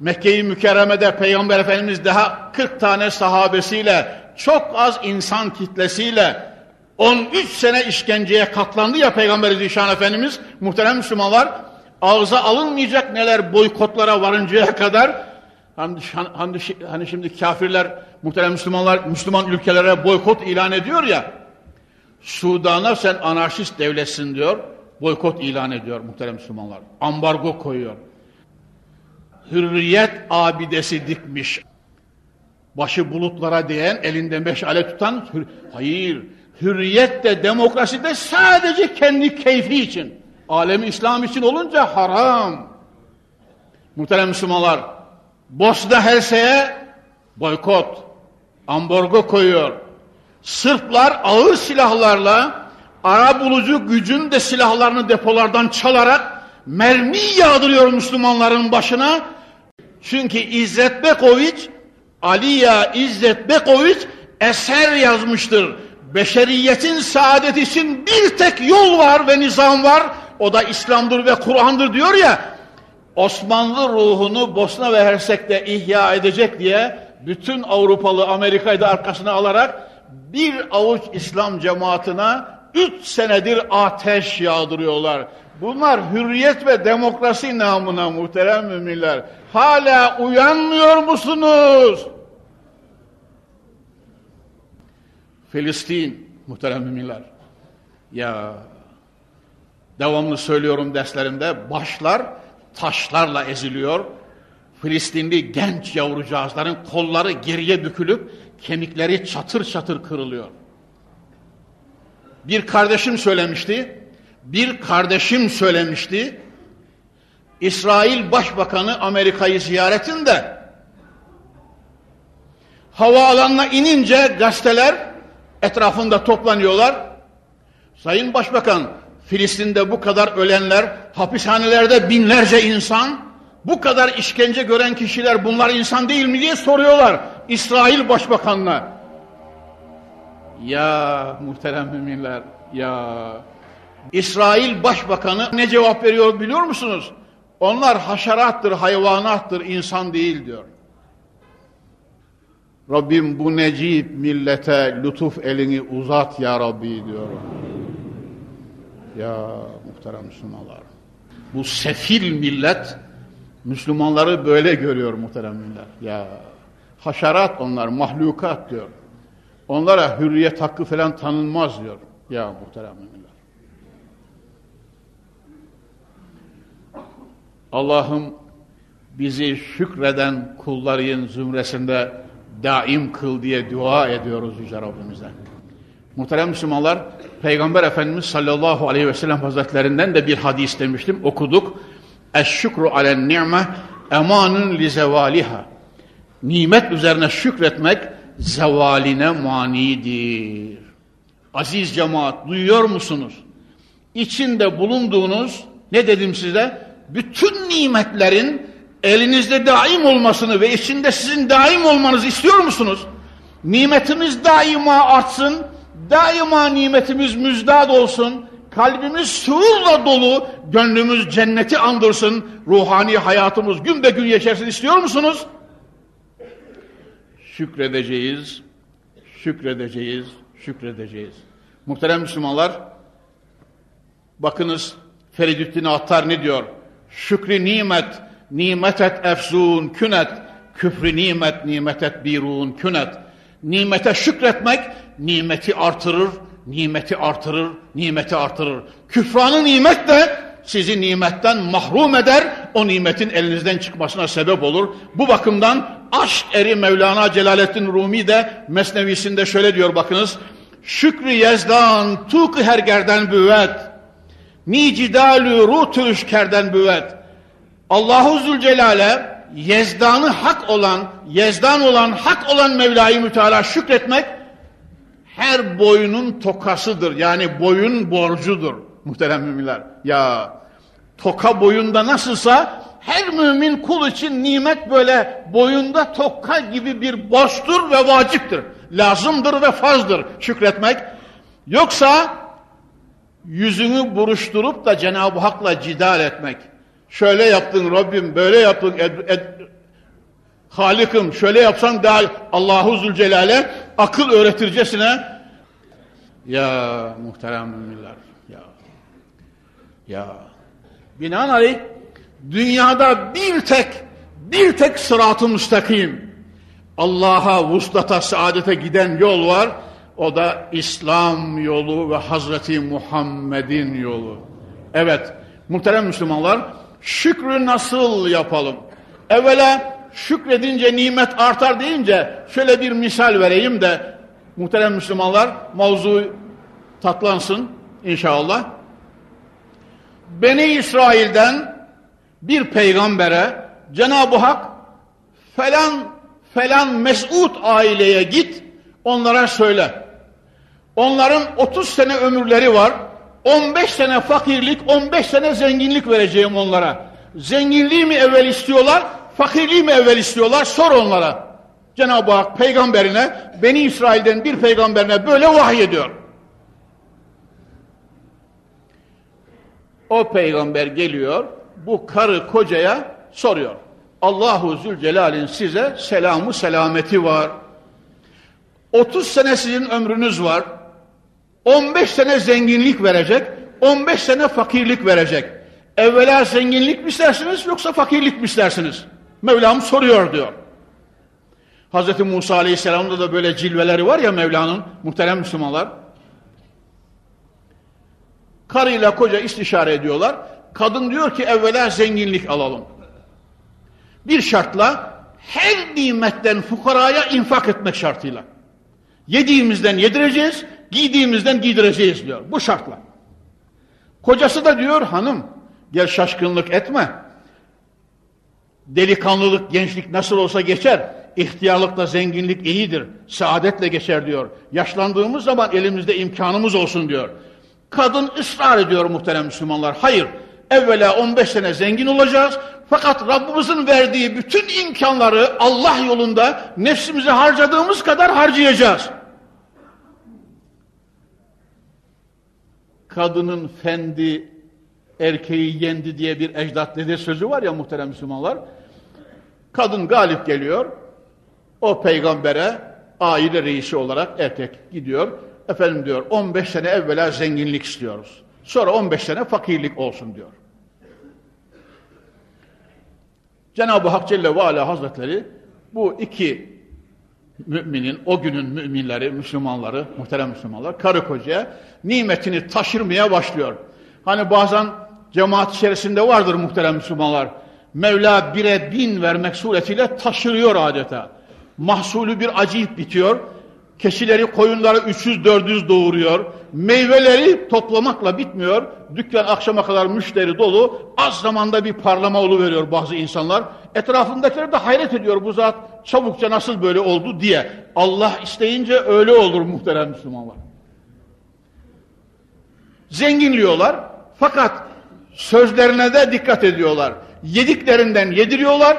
Mekke-i Mükerreme'de Peygamber Efendimiz daha 40 tane sahabesiyle çok az insan kitlesiyle 13 sene işkenceye katlandı ya Peygamber Zişan Efendimiz. Muhterem Müslümanlar ağza alınmayacak neler boykotlara varıncaya kadar hani, hani, hani şimdi kafirler muhterem Müslümanlar Müslüman ülkelere boykot ilan ediyor ya Sudan'a sen anarşist devletsin diyor boykot ilan ediyor muhterem Müslümanlar ambargo koyuyor hürriyet abidesi dikmiş başı bulutlara değen elinde meşale tutan hayır hürriyet de demokrasi de sadece kendi keyfi için. Alemi İslam için olunca haram. Muhterem Müslümanlar, Bosna Hersek'e boykot, ambargo koyuyor. Sırplar ağır silahlarla ara bulucu gücün de silahlarını depolardan çalarak mermi yağdırıyor Müslümanların başına. Çünkü İzzet Bekoviç, Aliya İzzet Bekoviç eser yazmıştır beşeriyetin saadet için bir tek yol var ve nizam var. O da İslam'dır ve Kur'an'dır diyor ya. Osmanlı ruhunu Bosna ve Hersek'te ihya edecek diye bütün Avrupalı Amerika'yı da arkasına alarak bir avuç İslam cemaatine üç senedir ateş yağdırıyorlar. Bunlar hürriyet ve demokrasi namına muhterem müminler. Hala uyanmıyor musunuz? Filistin muhterem müminler. Ya devamlı söylüyorum derslerimde başlar taşlarla eziliyor. Filistinli genç yavrucağızların kolları geriye bükülüp kemikleri çatır çatır kırılıyor. Bir kardeşim söylemişti. Bir kardeşim söylemişti. İsrail Başbakanı Amerika'yı ziyaretinde havaalanına inince gazeteler etrafında toplanıyorlar. Sayın Başbakan, Filistin'de bu kadar ölenler, hapishanelerde binlerce insan, bu kadar işkence gören kişiler bunlar insan değil mi diye soruyorlar İsrail Başbakanına. Ya muhterem müminler, ya İsrail Başbakanı ne cevap veriyor biliyor musunuz? Onlar haşerattır, hayvanattır, insan değil diyor. Rabbim bu necip millete lütuf elini uzat ya Rabbi diyor. Ya muhterem Müslümanlar. Bu sefil millet Müslümanları böyle görüyor muhterem millet. Ya haşerat onlar, mahlukat diyor. Onlara hürriyet hakkı falan tanınmaz diyor. Ya muhterem millet. Allah'ım bizi şükreden kulların zümresinde daim kıl diye dua ediyoruz Yüce Rabbimize. Muhterem Müslümanlar, Peygamber Efendimiz sallallahu aleyhi ve sellem hazretlerinden de bir hadis demiştim, okuduk. Eşşükru alen ni'me emanun li zevaliha. Nimet üzerine şükretmek zevaline manidir. Aziz cemaat duyuyor musunuz? İçinde bulunduğunuz ne dedim size? Bütün nimetlerin elinizde daim olmasını ve içinde sizin daim olmanızı istiyor musunuz? Nimetimiz daima artsın, daima nimetimiz müzdad olsun, kalbimiz sururla dolu, gönlümüz cenneti andırsın, ruhani hayatımız gün be gün yaşarsın istiyor musunuz? Şükredeceğiz, şükredeceğiz, şükredeceğiz. Muhterem Müslümanlar, bakınız Feridüddin Attar ne diyor? Şükri nimet, nimetet efzun künet, küfrü nimet, nimetet birun künet. Nimete şükretmek, nimeti artırır, nimeti artırır, nimeti artırır. Küfranı nimet de sizi nimetten mahrum eder, o nimetin elinizden çıkmasına sebep olur. Bu bakımdan aşk eri Mevlana Celaleddin Rumi de Mesnevisinde şöyle diyor bakınız. Şükrü yezdan tuk her gerden büvet, ni cidalü rutuş kerden büvet. Allahu Zülcelal'e yezdanı hak olan, yezdan olan, hak olan Mevla-i Müteala şükretmek her boyunun tokasıdır. Yani boyun borcudur muhterem müminler. Ya toka boyunda nasılsa her mümin kul için nimet böyle boyunda toka gibi bir borçtur ve vaciptir. Lazımdır ve farzdır şükretmek. Yoksa yüzünü buruşturup da Cenab-ı Hak'la cidal etmek. Şöyle yaptın Rabbim, böyle yaptın. Ed, ed, Halik'im, şöyle yapsan daha Allahu Zülcelal'e akıl öğretircesine. Ya muhterem müminler ya ya. Binaenaleyh dünyada bir tek bir tek sırat-ı müstakim. Allah'a vuslata saadete giden yol var. O da İslam yolu ve Hazreti Muhammed'in yolu. Evet muhterem Müslümanlar şükrü nasıl yapalım evvela şükredince nimet artar deyince şöyle bir misal vereyim de muhterem Müslümanlar mavzu tatlansın inşallah. Beni İsrail'den bir peygambere Cenab-ı Hak falan falan Mesud aileye git onlara söyle. Onların 30 sene ömürleri var. 15 sene fakirlik, 15 sene zenginlik vereceğim onlara. Zenginliği mi evvel istiyorlar, fakirliği mi evvel istiyorlar? Sor onlara. Cenab-ı Hak peygamberine, Beni İsrail'den bir peygamberine böyle vahyediyor. O peygamber geliyor, bu karı kocaya soruyor. Allahu Zülcelal'in size selamı selameti var. 30 sene sizin ömrünüz var. 15 sene zenginlik verecek, 15 sene fakirlik verecek. Evvela zenginlik mi istersiniz yoksa fakirlik mi istersiniz? Mevlam soruyor diyor. Hz. Musa Aleyhisselam'da da böyle cilveleri var ya Mevla'nın muhterem Müslümanlar. Karıyla koca istişare ediyorlar. Kadın diyor ki evvela zenginlik alalım. Bir şartla her nimetten fukaraya infak etmek şartıyla. Yediğimizden yedireceğiz, giydiğimizden giydireceğiz diyor. Bu şartla. Kocası da diyor hanım gel şaşkınlık etme. Delikanlılık, gençlik nasıl olsa geçer. İhtiyarlıkla zenginlik iyidir. Saadetle geçer diyor. Yaşlandığımız zaman elimizde imkanımız olsun diyor. Kadın ısrar ediyor muhterem Müslümanlar. Hayır. Evvela 15 sene zengin olacağız. Fakat Rabbimizin verdiği bütün imkanları Allah yolunda nefsimize harcadığımız kadar harcayacağız. Kadının fendi erkeği yendi diye bir ecdat dede sözü var ya muhterem Müslümanlar. Kadın galip geliyor. O peygambere aile reisi olarak erkek gidiyor. Efendim diyor 15 sene evvela zenginlik istiyoruz. Sonra 15 sene fakirlik olsun diyor. Cenab-ı Hak Celle ve Ala Hazretleri bu iki müminin, o günün müminleri, Müslümanları, muhterem Müslümanlar, karı kocaya nimetini taşırmaya başlıyor. Hani bazen cemaat içerisinde vardır muhterem Müslümanlar. Mevla bire bin vermek suretiyle taşırıyor adeta. Mahsulü bir acayip bitiyor. Keçileri, koyunları 300-400 doğuruyor. Meyveleri toplamakla bitmiyor. Dükkan akşama kadar müşteri dolu. Az zamanda bir parlama veriyor bazı insanlar. Etrafındakiler de hayret ediyor bu zat çabukça nasıl böyle oldu diye. Allah isteyince öyle olur muhterem Müslümanlar. Zenginliyorlar fakat sözlerine de dikkat ediyorlar. Yediklerinden yediriyorlar,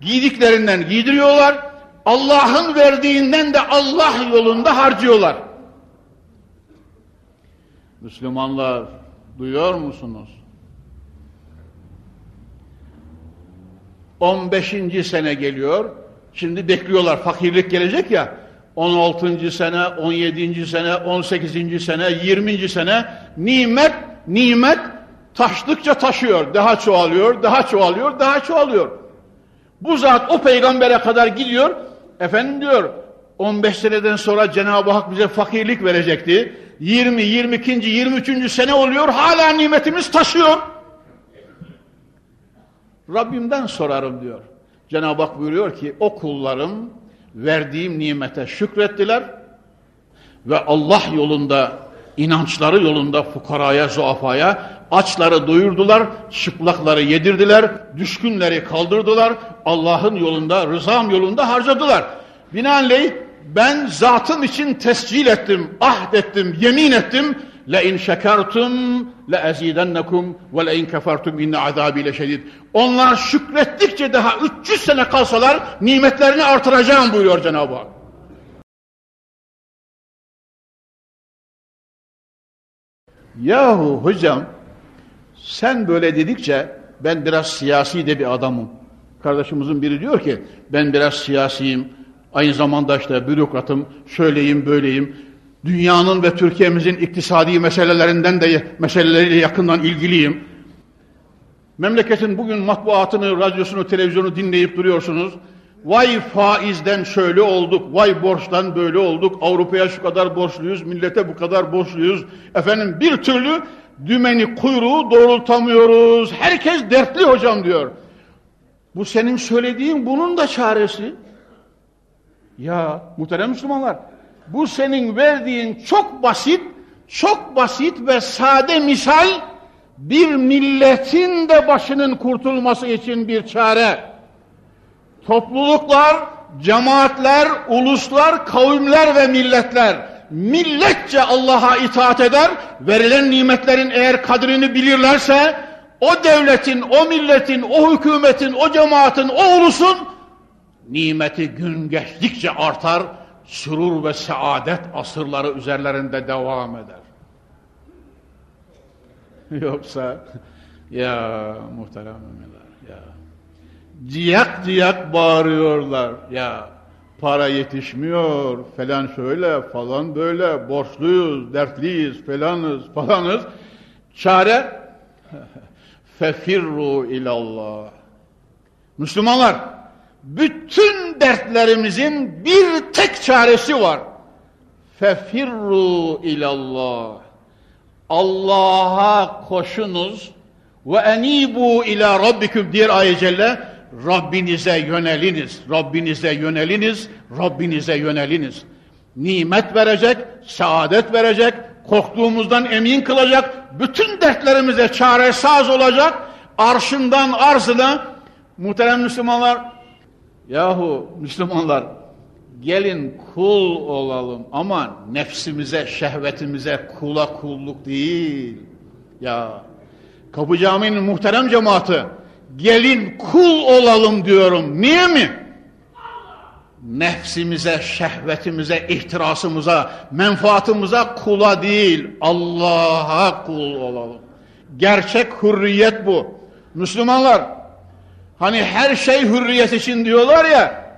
giydiklerinden giydiriyorlar, Allah'ın verdiğinden de Allah yolunda harcıyorlar. Müslümanlar duyuyor musunuz? 15. sene geliyor. Şimdi bekliyorlar fakirlik gelecek ya. 16. sene, 17. sene, 18. sene, 20. sene nimet, nimet taştıkça taşıyor. Daha çoğalıyor, daha çoğalıyor, daha çoğalıyor. Bu zat o peygambere kadar gidiyor. Efendim diyor 15 seneden sonra Cenab-ı Hak bize fakirlik verecekti. 20, 22. 23. sene oluyor hala nimetimiz taşıyor. Rabbimden sorarım diyor. Cenab-ı Hak buyuruyor ki o kullarım verdiğim nimete şükrettiler ve Allah yolunda inançları yolunda fukaraya, zuafaya açları doyurdular, çıplakları yedirdiler, düşkünleri kaldırdılar, Allah'ın yolunda, rızam yolunda harcadılar. Binaenaleyh ben zatım için tescil ettim, ahd ettim, yemin ettim. Le in şekertum le ezidennekum ve le in kefertum inne azabi leşedid. Onlar şükrettikçe daha 300 sene kalsalar nimetlerini artıracağım buyuruyor Cenab-ı Hak. Yahu hocam sen böyle dedikçe ben biraz siyasi de bir adamım. Kardeşimizin biri diyor ki ben biraz siyasiyim. Aynı zamanda işte bürokratım, şöyleyim, böyleyim. Dünyanın ve Türkiye'mizin iktisadi meselelerinden de meseleleriyle yakından ilgiliyim. Memleketin bugün matbuatını, radyosunu, televizyonu dinleyip duruyorsunuz. Vay faizden şöyle olduk, vay borçtan böyle olduk, Avrupa'ya şu kadar borçluyuz, millete bu kadar borçluyuz. Efendim bir türlü dümeni kuyruğu doğrultamıyoruz. Herkes dertli hocam diyor. Bu senin söylediğin bunun da çaresi. Ya muhterem Müslümanlar bu senin verdiğin çok basit, çok basit ve sade misal bir milletin de başının kurtulması için bir çare. Topluluklar, cemaatler, uluslar, kavimler ve milletler milletçe Allah'a itaat eder, verilen nimetlerin eğer kadrini bilirlerse, o devletin, o milletin, o hükümetin, o cemaatin, o ulusun nimeti gün geçtikçe artar, sürur ve saadet asırları üzerlerinde devam eder. Yoksa ya muhterem ya ciyak ciyak bağırıyorlar ya para yetişmiyor falan şöyle falan böyle borçluyuz dertliyiz falanız falanız. Çare? Fefirru ilallah. Müslümanlar bütün dertlerimizin bir tek çaresi var. Fefirru ilallah. Allah'a koşunuz ve enibu ila rabbikum diğer ayet celle Rabbinize yöneliniz, Rabbinize yöneliniz, Rabbinize yöneliniz. Nimet verecek, saadet verecek, korktuğumuzdan emin kılacak, bütün dertlerimize çare saz olacak, arşından arzına, muhterem Müslümanlar, yahu Müslümanlar, gelin kul olalım ama nefsimize, şehvetimize kula kulluk değil. Ya Kapı Camii'nin muhterem cemaati gelin kul olalım diyorum. Niye mi? Nefsimize, şehvetimize, ihtirasımıza, menfaatımıza kula değil Allah'a kul olalım. Gerçek hürriyet bu. Müslümanlar hani her şey hürriyet için diyorlar ya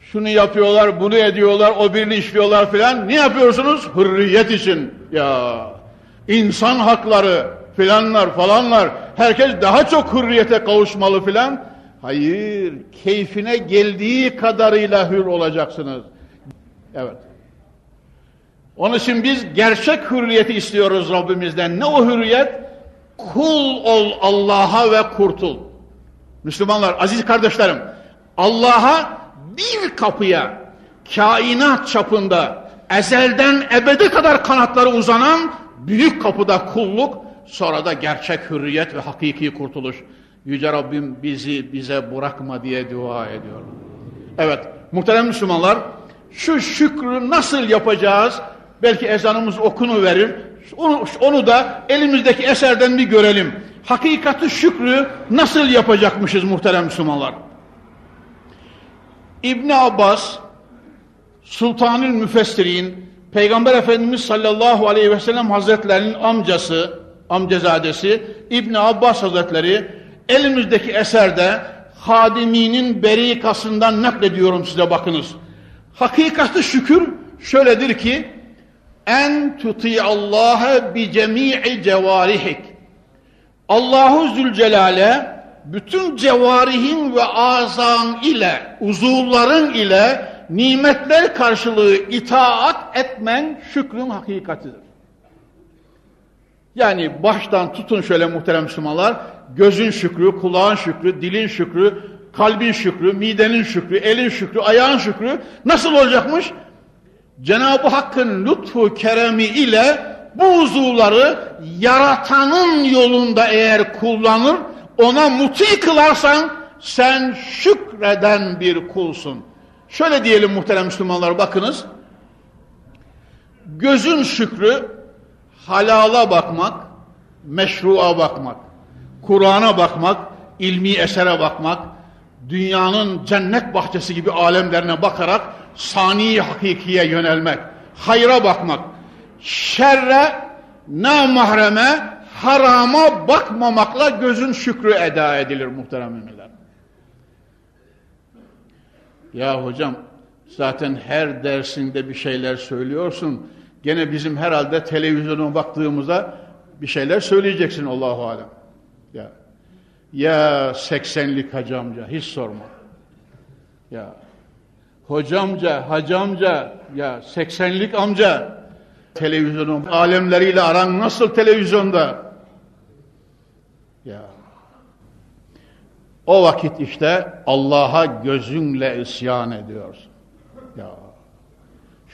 şunu yapıyorlar, bunu ediyorlar, o birini işliyorlar filan. Ne yapıyorsunuz? Hürriyet için. Ya insan hakları filanlar falanlar. Herkes daha çok hürriyete kavuşmalı filan. Hayır, keyfine geldiği kadarıyla hür olacaksınız. Evet. Onun için biz gerçek hürriyeti istiyoruz Rabbimizden. Ne o hürriyet? Kul ol Allah'a ve kurtul. Müslümanlar, aziz kardeşlerim, Allah'a bir kapıya, kainat çapında, ezelden ebede kadar kanatları uzanan büyük kapıda kulluk, sonra da gerçek hürriyet ve hakiki kurtuluş. Yüce Rabbim bizi bize bırakma diye dua ediyorum. Evet, muhterem Müslümanlar, şu şükrü nasıl yapacağız? Belki ezanımız okunu verir. Onu, onu da elimizdeki eserden bir görelim. Hakikati şükrü nasıl yapacakmışız muhterem Müslümanlar? İbn Abbas Sultanül Müfessirin Peygamber Efendimiz sallallahu aleyhi ve sellem Hazretlerinin amcası, amcazadesi İbn Abbas Hazretleri elimizdeki eserde Hadimi'nin berikasından naklediyorum size bakınız. Hakikati şükür şöyledir ki en tuti'allaha bi cemi'i cevarihik. Allahu Zülcelal'e bütün cevarihin ve azan ile, uzuvların ile nimetler karşılığı itaat etmen şükrün hakikatidir. Yani baştan tutun şöyle muhterem Müslümanlar, gözün şükrü, kulağın şükrü, dilin şükrü, kalbin şükrü, midenin şükrü, elin şükrü, ayağın şükrü nasıl olacakmış? Cenab-ı Hakk'ın lütfu keremi ile bu uzuvları yaratanın yolunda eğer kullanır, ona muti kılarsan sen şükreden bir kulsun. Şöyle diyelim muhterem Müslümanlar bakınız. Gözün şükrü halala bakmak, meşru'a bakmak, Kur'an'a bakmak, ilmi esere bakmak, dünyanın cennet bahçesi gibi alemlerine bakarak sani hakikiye yönelmek, hayra bakmak, şerre, namahreme, harama bakmamakla gözün şükrü eda edilir muhterem müminler. Ya hocam zaten her dersinde bir şeyler söylüyorsun. Gene bizim herhalde televizyona baktığımızda bir şeyler söyleyeceksin Allahu alem. Ya ya 80'lik hacamca hiç sorma. Ya hocamca, hacamca, ya 80'lik amca televizyonun alemleriyle aran nasıl televizyonda? Ya. O vakit işte Allah'a gözünle isyan ediyorsun.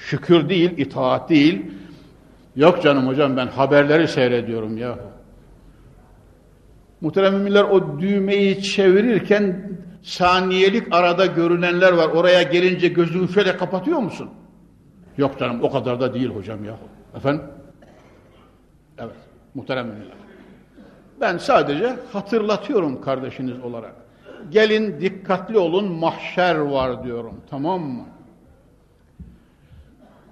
Şükür değil, itaat değil. Yok canım hocam ben haberleri seyrediyorum ya. Muhterem müminler o düğmeyi çevirirken saniyelik arada görünenler var. Oraya gelince gözünü şöyle kapatıyor musun? Yok canım o kadar da değil hocam ya. Efendim? Evet muhterem müminler. Ben sadece hatırlatıyorum kardeşiniz olarak. Gelin dikkatli olun mahşer var diyorum tamam mı?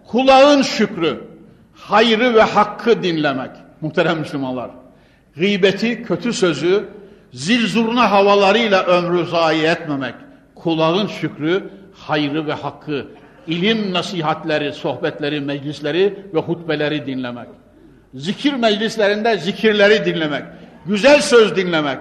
Kulağın şükrü, hayrı ve hakkı dinlemek muhterem Müslümanlar. Gıybeti, kötü sözü, zil zurna havalarıyla ömrü zayi etmemek. Kulağın şükrü, hayrı ve hakkı, ilim nasihatleri, sohbetleri, meclisleri ve hutbeleri dinlemek. Zikir meclislerinde zikirleri dinlemek. Güzel söz dinlemek.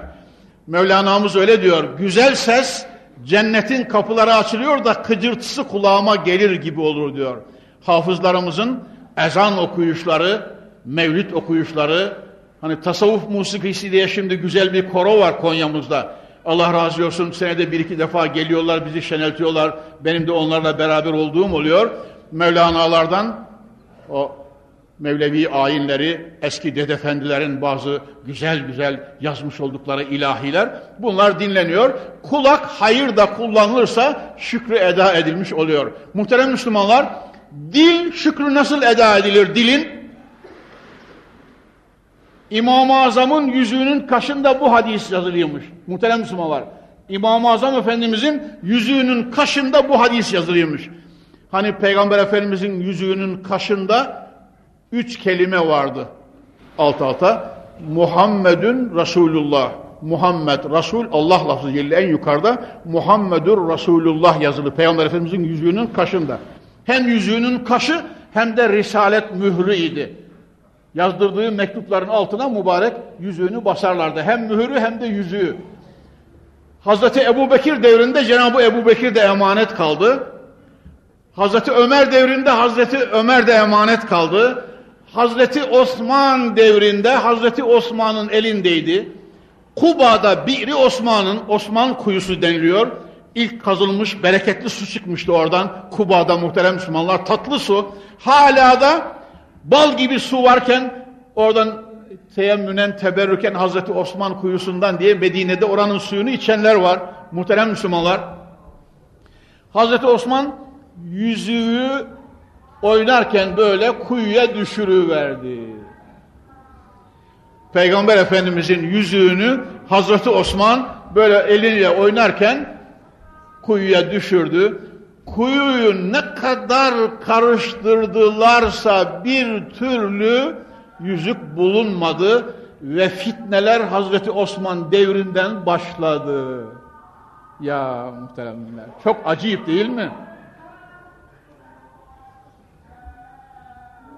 Mevlana'mız öyle diyor. Güzel ses cennetin kapıları açılıyor da kıcırtısı kulağıma gelir gibi olur diyor. Hafızlarımızın ezan okuyuşları, mevlid okuyuşları, hani tasavvuf musikisi diye şimdi güzel bir koro var Konya'mızda. Allah razı olsun senede bir iki defa geliyorlar bizi şeneltiyorlar. Benim de onlarla beraber olduğum oluyor. Mevlana'lardan o Mevlevi ayinleri, eski dedefendilerin bazı güzel güzel yazmış oldukları ilahiler bunlar dinleniyor. Kulak hayır da kullanılırsa şükrü eda edilmiş oluyor. Muhterem Müslümanlar dil şükrü nasıl eda edilir dilin? İmam-ı Azam'ın yüzüğünün kaşında bu hadis yazılıymış. Muhterem Müslümanlar. İmam-ı Azam Efendimizin yüzüğünün kaşında bu hadis yazılıymış. Hani Peygamber Efendimizin yüzüğünün kaşında üç kelime vardı alt alta. Muhammedun Resulullah. Muhammed, Resul, Allah lafzı en yukarıda Muhammedur Resulullah yazılı Peygamber Efendimizin yüzüğünün kaşında. Hem yüzüğünün kaşı hem de risalet mührü idi. Yazdırdığı mektupların altına mübarek yüzüğünü basarlardı. Hem mührü hem de yüzüğü. Hazreti Ebu Bekir devrinde Cenab-ı Ebu Bekir de emanet kaldı. Hazreti Ömer devrinde Hazreti Ömer de emanet kaldı. Hazreti Osman devrinde Hazreti Osman'ın elindeydi. Kuba'da Bi'ri Osman'ın Osman kuyusu deniliyor. İlk kazılmış bereketli su çıkmıştı oradan. Kuba'da muhterem Müslümanlar tatlı su. Hala da bal gibi su varken oradan teyemmünen teberrüken Hazreti Osman kuyusundan diye Medine'de oranın suyunu içenler var. Muhterem Müslümanlar. Hazreti Osman yüzüğü oynarken böyle kuyuya düşürüverdi. Peygamber Efendimizin yüzüğünü Hazreti Osman böyle eliyle oynarken kuyuya düşürdü. Kuyuyu ne kadar karıştırdılarsa bir türlü yüzük bulunmadı ve fitneler Hazreti Osman devrinden başladı. Ya muhteremler çok acayip değil mi?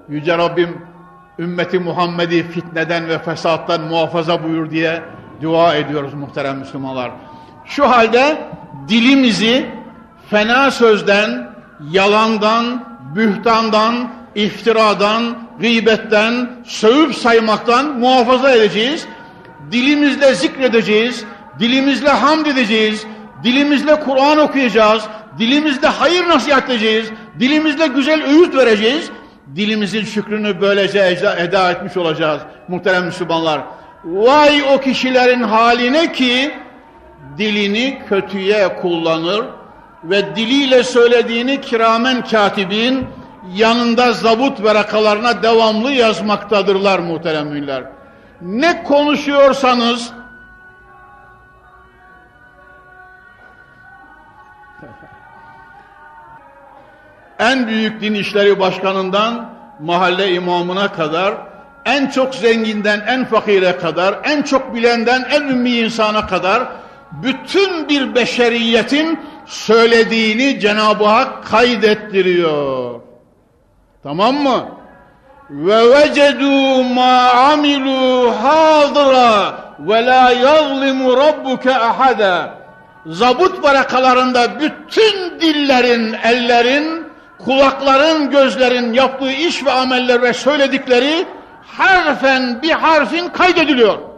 Yüce Rabbim ümmeti Muhammed'i fitneden ve fesattan muhafaza buyur diye dua ediyoruz muhterem Müslümanlar. Şu halde dilimizi fena sözden, yalandan, bühtandan, iftiradan, gıybetten, sövüp saymaktan muhafaza edeceğiz. Dilimizle zikredeceğiz, dilimizle hamd edeceğiz, dilimizle Kur'an okuyacağız, dilimizle hayır nasihat edeceğiz, dilimizle güzel öğüt vereceğiz dilimizin şükrünü böylece eda etmiş olacağız muhterem Müslümanlar. Vay o kişilerin haline ki dilini kötüye kullanır ve diliyle söylediğini kiramen katibin yanında zabut verakalarına devamlı yazmaktadırlar muhteremler. Ne konuşuyorsanız en büyük din işleri başkanından mahalle imamına kadar, en çok zenginden en fakire kadar, en çok bilenden en ümmi insana kadar bütün bir beşeriyetin söylediğini Cenab-ı Hak kaydettiriyor. Tamam mı? Ve vecedu ma amilu hadira ve la yazlimu rabbuke ahada. Zabut barakalarında bütün dillerin, ellerin, kulakların, gözlerin yaptığı iş ve ameller ve söyledikleri harfen bir harfin kaydediliyor.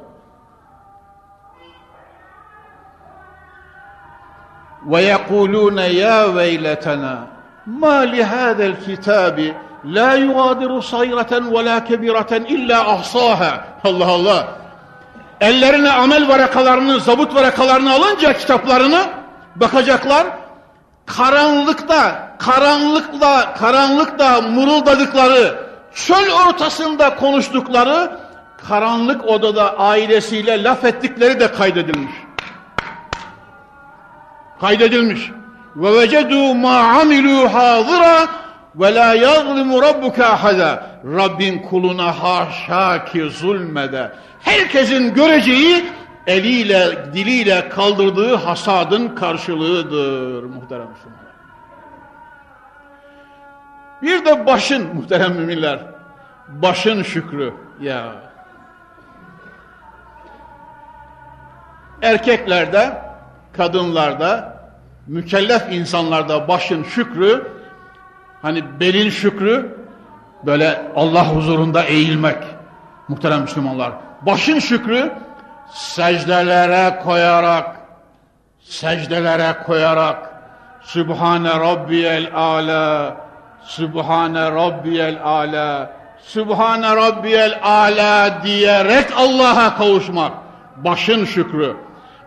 Veyletena ma li hada'l kitabi la yugadiru sayratan ve la kebiratan illa ahsaha. Allah Allah. Ellerine amel varakalarını, zabut varakalarını alınca kitaplarını bakacaklar. Karanlıkta karanlıkla karanlıkta mırıldadıkları, çöl ortasında konuştukları, karanlık odada ailesiyle laf ettikleri de kaydedilmiş. Kaydedilmiş. Ve vecedu ma amilu hazira ve la yazlimu rabbuka ahada. Rabbin kuluna haşa ki zulmede. Herkesin göreceği eliyle, diliyle kaldırdığı hasadın karşılığıdır muhterem Müslüman. Bir de başın muhterem müminler. Başın şükrü. Ya. Erkeklerde, kadınlarda, mükellef insanlarda başın şükrü, hani belin şükrü, böyle Allah huzurunda eğilmek. Muhterem Müslümanlar. Başın şükrü, secdelere koyarak, secdelere koyarak, Sübhane Rabbiyel Ala, Sübhane Rabbiyel Ala, Sübhane Rabbiyel Ala diyerek Allah'a kavuşmak. Başın şükrü.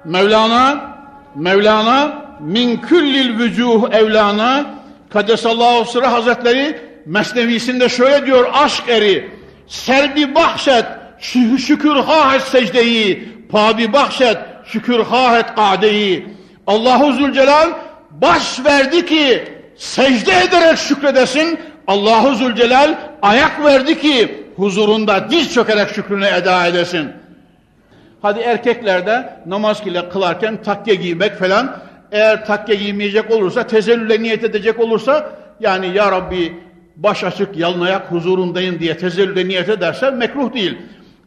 Mevlana, Mevlana min küllil vücuh evlana Kadesallahu Sıra Hazretleri Mesnevisinde şöyle diyor aşk eri serbi bahşet şükür hahet secdeyi pabi bahşet şükür hahet kadeyi Allahu Zülcelal baş verdi ki secde ederek şükredesin. Allahu Zülcelal ayak verdi ki huzurunda diz çökerek şükrünü eda edesin. Hadi erkekler de namaz kılarken takke giymek falan eğer takke giymeyecek olursa tezellüle niyet edecek olursa yani ya Rabbi baş açık yalın ayak huzurundayım diye tezellüle niyet ederse mekruh değil.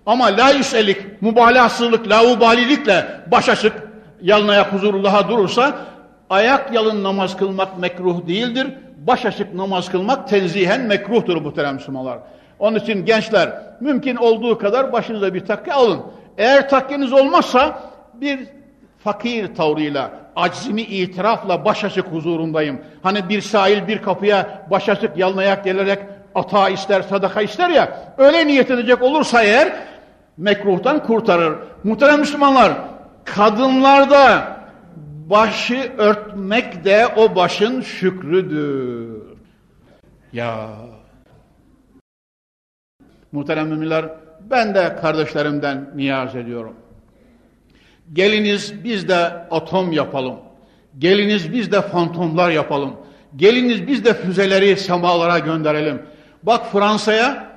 Ama la yüselik, mübalağasızlık, laubalilikle baş açık yalın ayak huzurullaha durursa ayak yalın namaz kılmak mekruh değildir. Baş açık namaz kılmak tenzihen mekruhtur muhterem Müslümanlar. Onun için gençler mümkün olduğu kadar başınıza bir takke alın. Eğer takkeniz olmazsa bir fakir tavrıyla, aczimi itirafla baş açık huzurundayım. Hani bir sahil bir kapıya baş açık yalın gelerek ata ister, sadaka ister ya, öyle niyet edecek olursa eğer mekruhtan kurtarır. Muhterem Müslümanlar, kadınlarda başı örtmek de o başın şükrüdür. Ya Muhterem müminler, ben de kardeşlerimden niyaz ediyorum. Geliniz biz de atom yapalım. Geliniz biz de fantomlar yapalım. Geliniz biz de füzeleri semalara gönderelim. Bak Fransa'ya,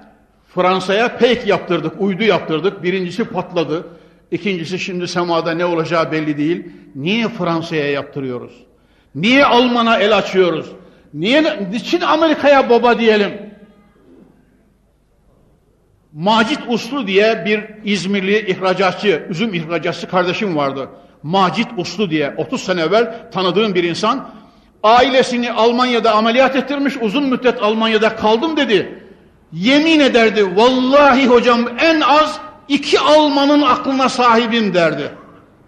Fransa'ya pek yaptırdık, uydu yaptırdık. Birincisi patladı. İkincisi şimdi semada ne olacağı belli değil. Niye Fransa'ya yaptırıyoruz? Niye Alman'a el açıyoruz? Niye, niçin Amerika'ya baba diyelim? Macit Uslu diye bir İzmirli ihracatçı, üzüm ihracatçı kardeşim vardı. Macit Uslu diye 30 sene evvel tanıdığım bir insan. Ailesini Almanya'da ameliyat ettirmiş, uzun müddet Almanya'da kaldım dedi. Yemin ederdi, vallahi hocam en az iki Almanın aklına sahibim derdi.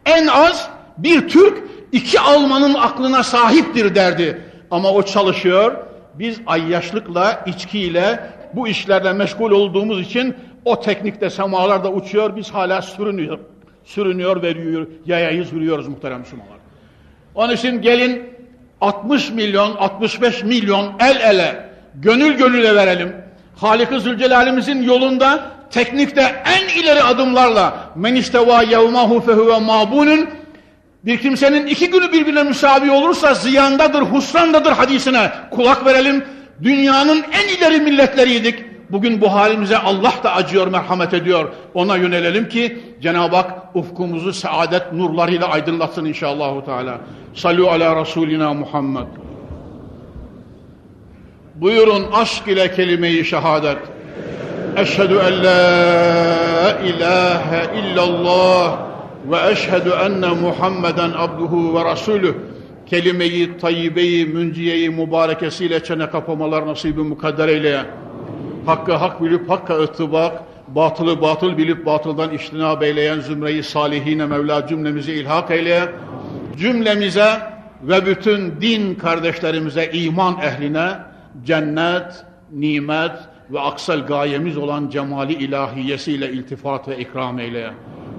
En az bir Türk iki Almanın aklına sahiptir derdi. Ama o çalışıyor, biz ayyaşlıkla, içkiyle, bu işlerle meşgul olduğumuz için o teknikte semalarda uçuyor, biz hala sürünüyor. Sürünüyor ve yürüyor, yayayı sürüyoruz muhterem Müslümanlar. Onun için gelin 60 milyon, 65 milyon el ele, gönül gönüle verelim. Halik-i Zülcelal'imizin yolunda teknikte en ileri adımlarla men isteva yevmahu fehuve mabunun bir kimsenin iki günü birbirine müsavi olursa ziyandadır, husrandadır hadisine kulak verelim. Dünyanın en ileri milletleriydik. Bugün bu halimize Allah da acıyor, merhamet ediyor. Ona yönelelim ki Cenab-ı Hak ufkumuzu saadet nurlarıyla aydınlatsın inşallah. Teala. Salü ala Resulina Muhammed. Buyurun aşk ile kelime-i şehadet. Eşhedü en la ilahe illallah ve eşhedü enne Muhammeden abduhu ve rasulüh kelime-i tayyibe-i münciye-i mübarekesiyle çene kapamalar nasibi mukadder eyle. Hakkı hak bilip hakka ıttibak, batılı batıl bilip batıldan iştinab eyleyen zümreyi salihine Mevla cümlemizi ilhak eyle. Cümlemize ve bütün din kardeşlerimize, iman ehline cennet, nimet ve aksel gayemiz olan cemali ilahiyesiyle iltifat ve ikram eyle.